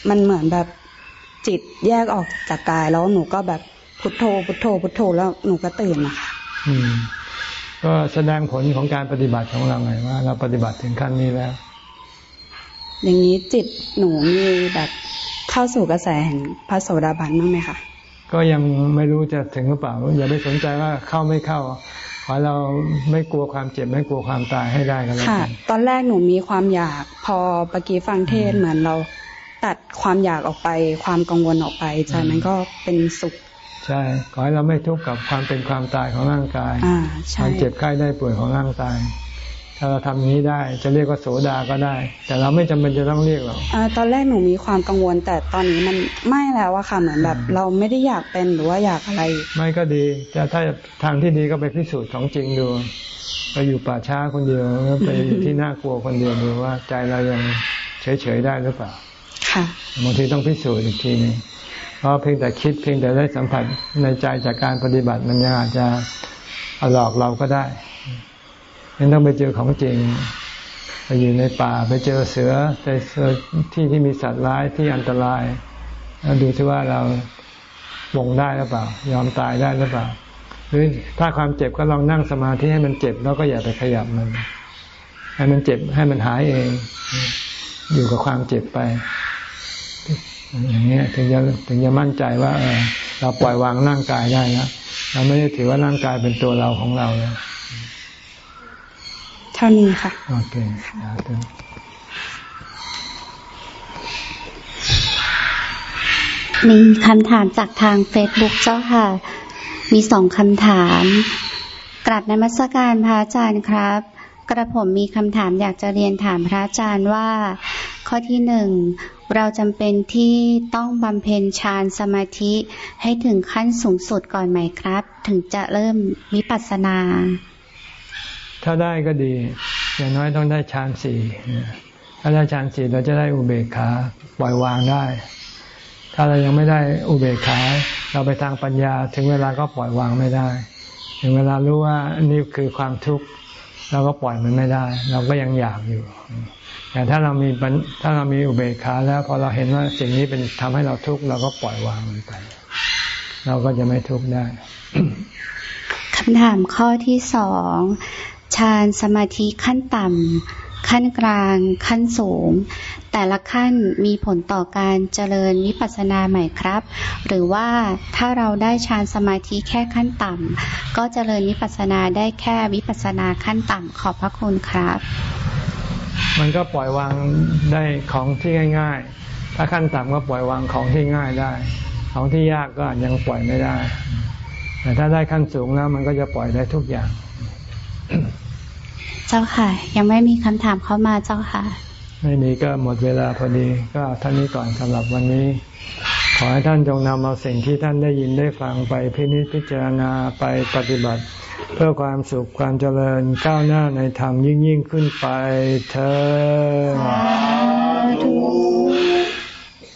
มันเหมือนแบบจิตแยกออกจากกายแล้วหนูก็แบบพุทโธ พุทโธ พุทโธแล้วหนูก็ตื่นนะคะอืมก็แสดงผลของการปฏิบัติของเราไงว่า เราปฏิบัติถึงขั้นนี้แล้ว อย่างนี้จิตหนูมีแบบเข้าสู่กระแสแห่งพระโสดาบันบ้างไหมคะก็ยังไม่รู้จะถึงหรือเปล่า อย่าไปสนใจว่าเข้าไม่เข้า ขอให้เราไม่กลัวความเจ็บไม่กลัวความตายให้ได้กันแล้วค่ะกันตอนแรกหนูมีความอยากพอปกี้ฟังเทศน์เหมือนเราตัดความอยากออกไป ความกังวลออกไปใจมันก็เป็นสุข ใช่ ขอให้เราไม่ทุกข์กับความเป็นความตายของร่างกายอ่าคใช่วามเจ็บไข้ได้ป่วยของร่างกาย ถ้าเราทำอย่างนี้ได้ จะเรียกว่าโสดาก็ได้ แต่เราไม่จำเป็นจะต้องเรียกหรอกอ่าตอนแรกหนูมีความกังวล แต่ตอนนี้มันไม่แล้วอะค่ะเหมือนแบบ เราไม่ได้อยากเป็นหรือว่าอยากอะไร ไม่ก็ดีแต่ถ้าทางที่ดีก็ไปพิสูจน์ของจริงดูไปอยู่ป่าช้าคนเดียวแล้วไปอยู่ที่น่ากลัวคนเดียวดูว่าใจเรายังเฉยๆได้หรือเปล่าค่ะบางทีต้องพิสูจน์อีกทีหนึงเพราะเพียงแต่คิดเพียงแต่ได้สัมผัสในใจจากการปฏิบัติมันยังอาจจะเอาหลอกเราก็ได้ ยังต้องไปเจอของจริงไปอยู่ในป่าไปเจอเสือไปเจอที่ที่มีสัตว์ร้ายที่อันตรายแล้วดูที่ว่าเราลงได้หรือเปล่า ยอมตายได้หรือเปล่า หรือถ้าความเจ็บก็ลองนั่งสมาธิให้มันเจ็บแล้วก็อย่าไปขยับมัน ให้มันเจ็บให้มันหายเอง อยู่กับความเจ็บไป อย่างเงี้ยถึงจะถึงจะมั่นใจว่าเเราปล่อยวางร่างกายได้แล้วเราไม่ได้ถือว่าร่างกายเป็นตัวเราของเราแล้ว เท่านี้ค่ะ โอเคสาธุมีคำถามจากทางเฟซบุ๊กเจ้าค่ะ มีสองคำถาม กราบนมัสการพระอาจารย์ครับ กระผมมีคำถามอยากจะเรียนถามพระอาจารย์ว่า ข้อที่หนึ่งเราจำเป็นที่ต้องบำเพ็ญฌานสมาธิให้ถึงขั้นสูงสุดก่อนไหมครับ ถึงจะเริ่มวิปัสสนา ถ้าได้ก็ดี อย่างน้อยต้องได้ฌานสี่ถ้าได้ฌานสี่เราจะได้อุเบกขาปล่อยวางได้ ถ้าเรายังไม่ได้อุเบกขาเราไปทางปัญญา ถึงเวลาก็ปล่อยวางไม่ได้ ถึงเวลารู้ว่านี่คือความทุกข์เราก็ปล่อยมันไม่ได้ เราก็ยังอยากอยู่แต่ถ้าเรามีถ้าเรามีอุเบกขาแล้วพอเราเห็นว่าสิ่งนี้เป็นทำให้เราทุกข์เราก็ปล่อยวางมันไป เราก็จะไม่ทุกข์ได้คำถามข้อที่สอง ฌานสมาธิขั้นต่ำ ขั้นกลาง ขั้นสูง แต่ละขั้นมีผลต่อการเจริญวิปัสสนาไหม่ครับ หรือว่าถ้าเราได้ฌานสมาธิแค่ขั้นต่ำ ก็เจริญวิปัสสนาได้แค่วิปัสสนาขั้นต่ำขอบพระคุณครับ มันก็ปล่อยวางได้ของที่ง่าย ๆ ถ้าขั้นต่ำก็ปล่อยวางของที่ง่ายได้ ของที่ยากก็ยังปล่อยไม่ได้แต่ถ้าได้ขั้นสูงแล้วมันก็จะปล่อยได้ทุกอย่าง เจ้าค่ะ ยังไม่มีคำถามเข้ามาเจ้าค่ะ ไม่มีก็หมดเวลาพอดีก็เอาท่านนี้ก่อนสำหรับวันนี้ ขอให้ท่านจงนำเอาสิ่งที่ท่านได้ยินได้ฟังไปพินิจพิจารณาไปปฏิบัติ เพื่อความสุขความเจริญก้าวหน้าในธรรมยิ่งยิ่งขึ้นไปเธอ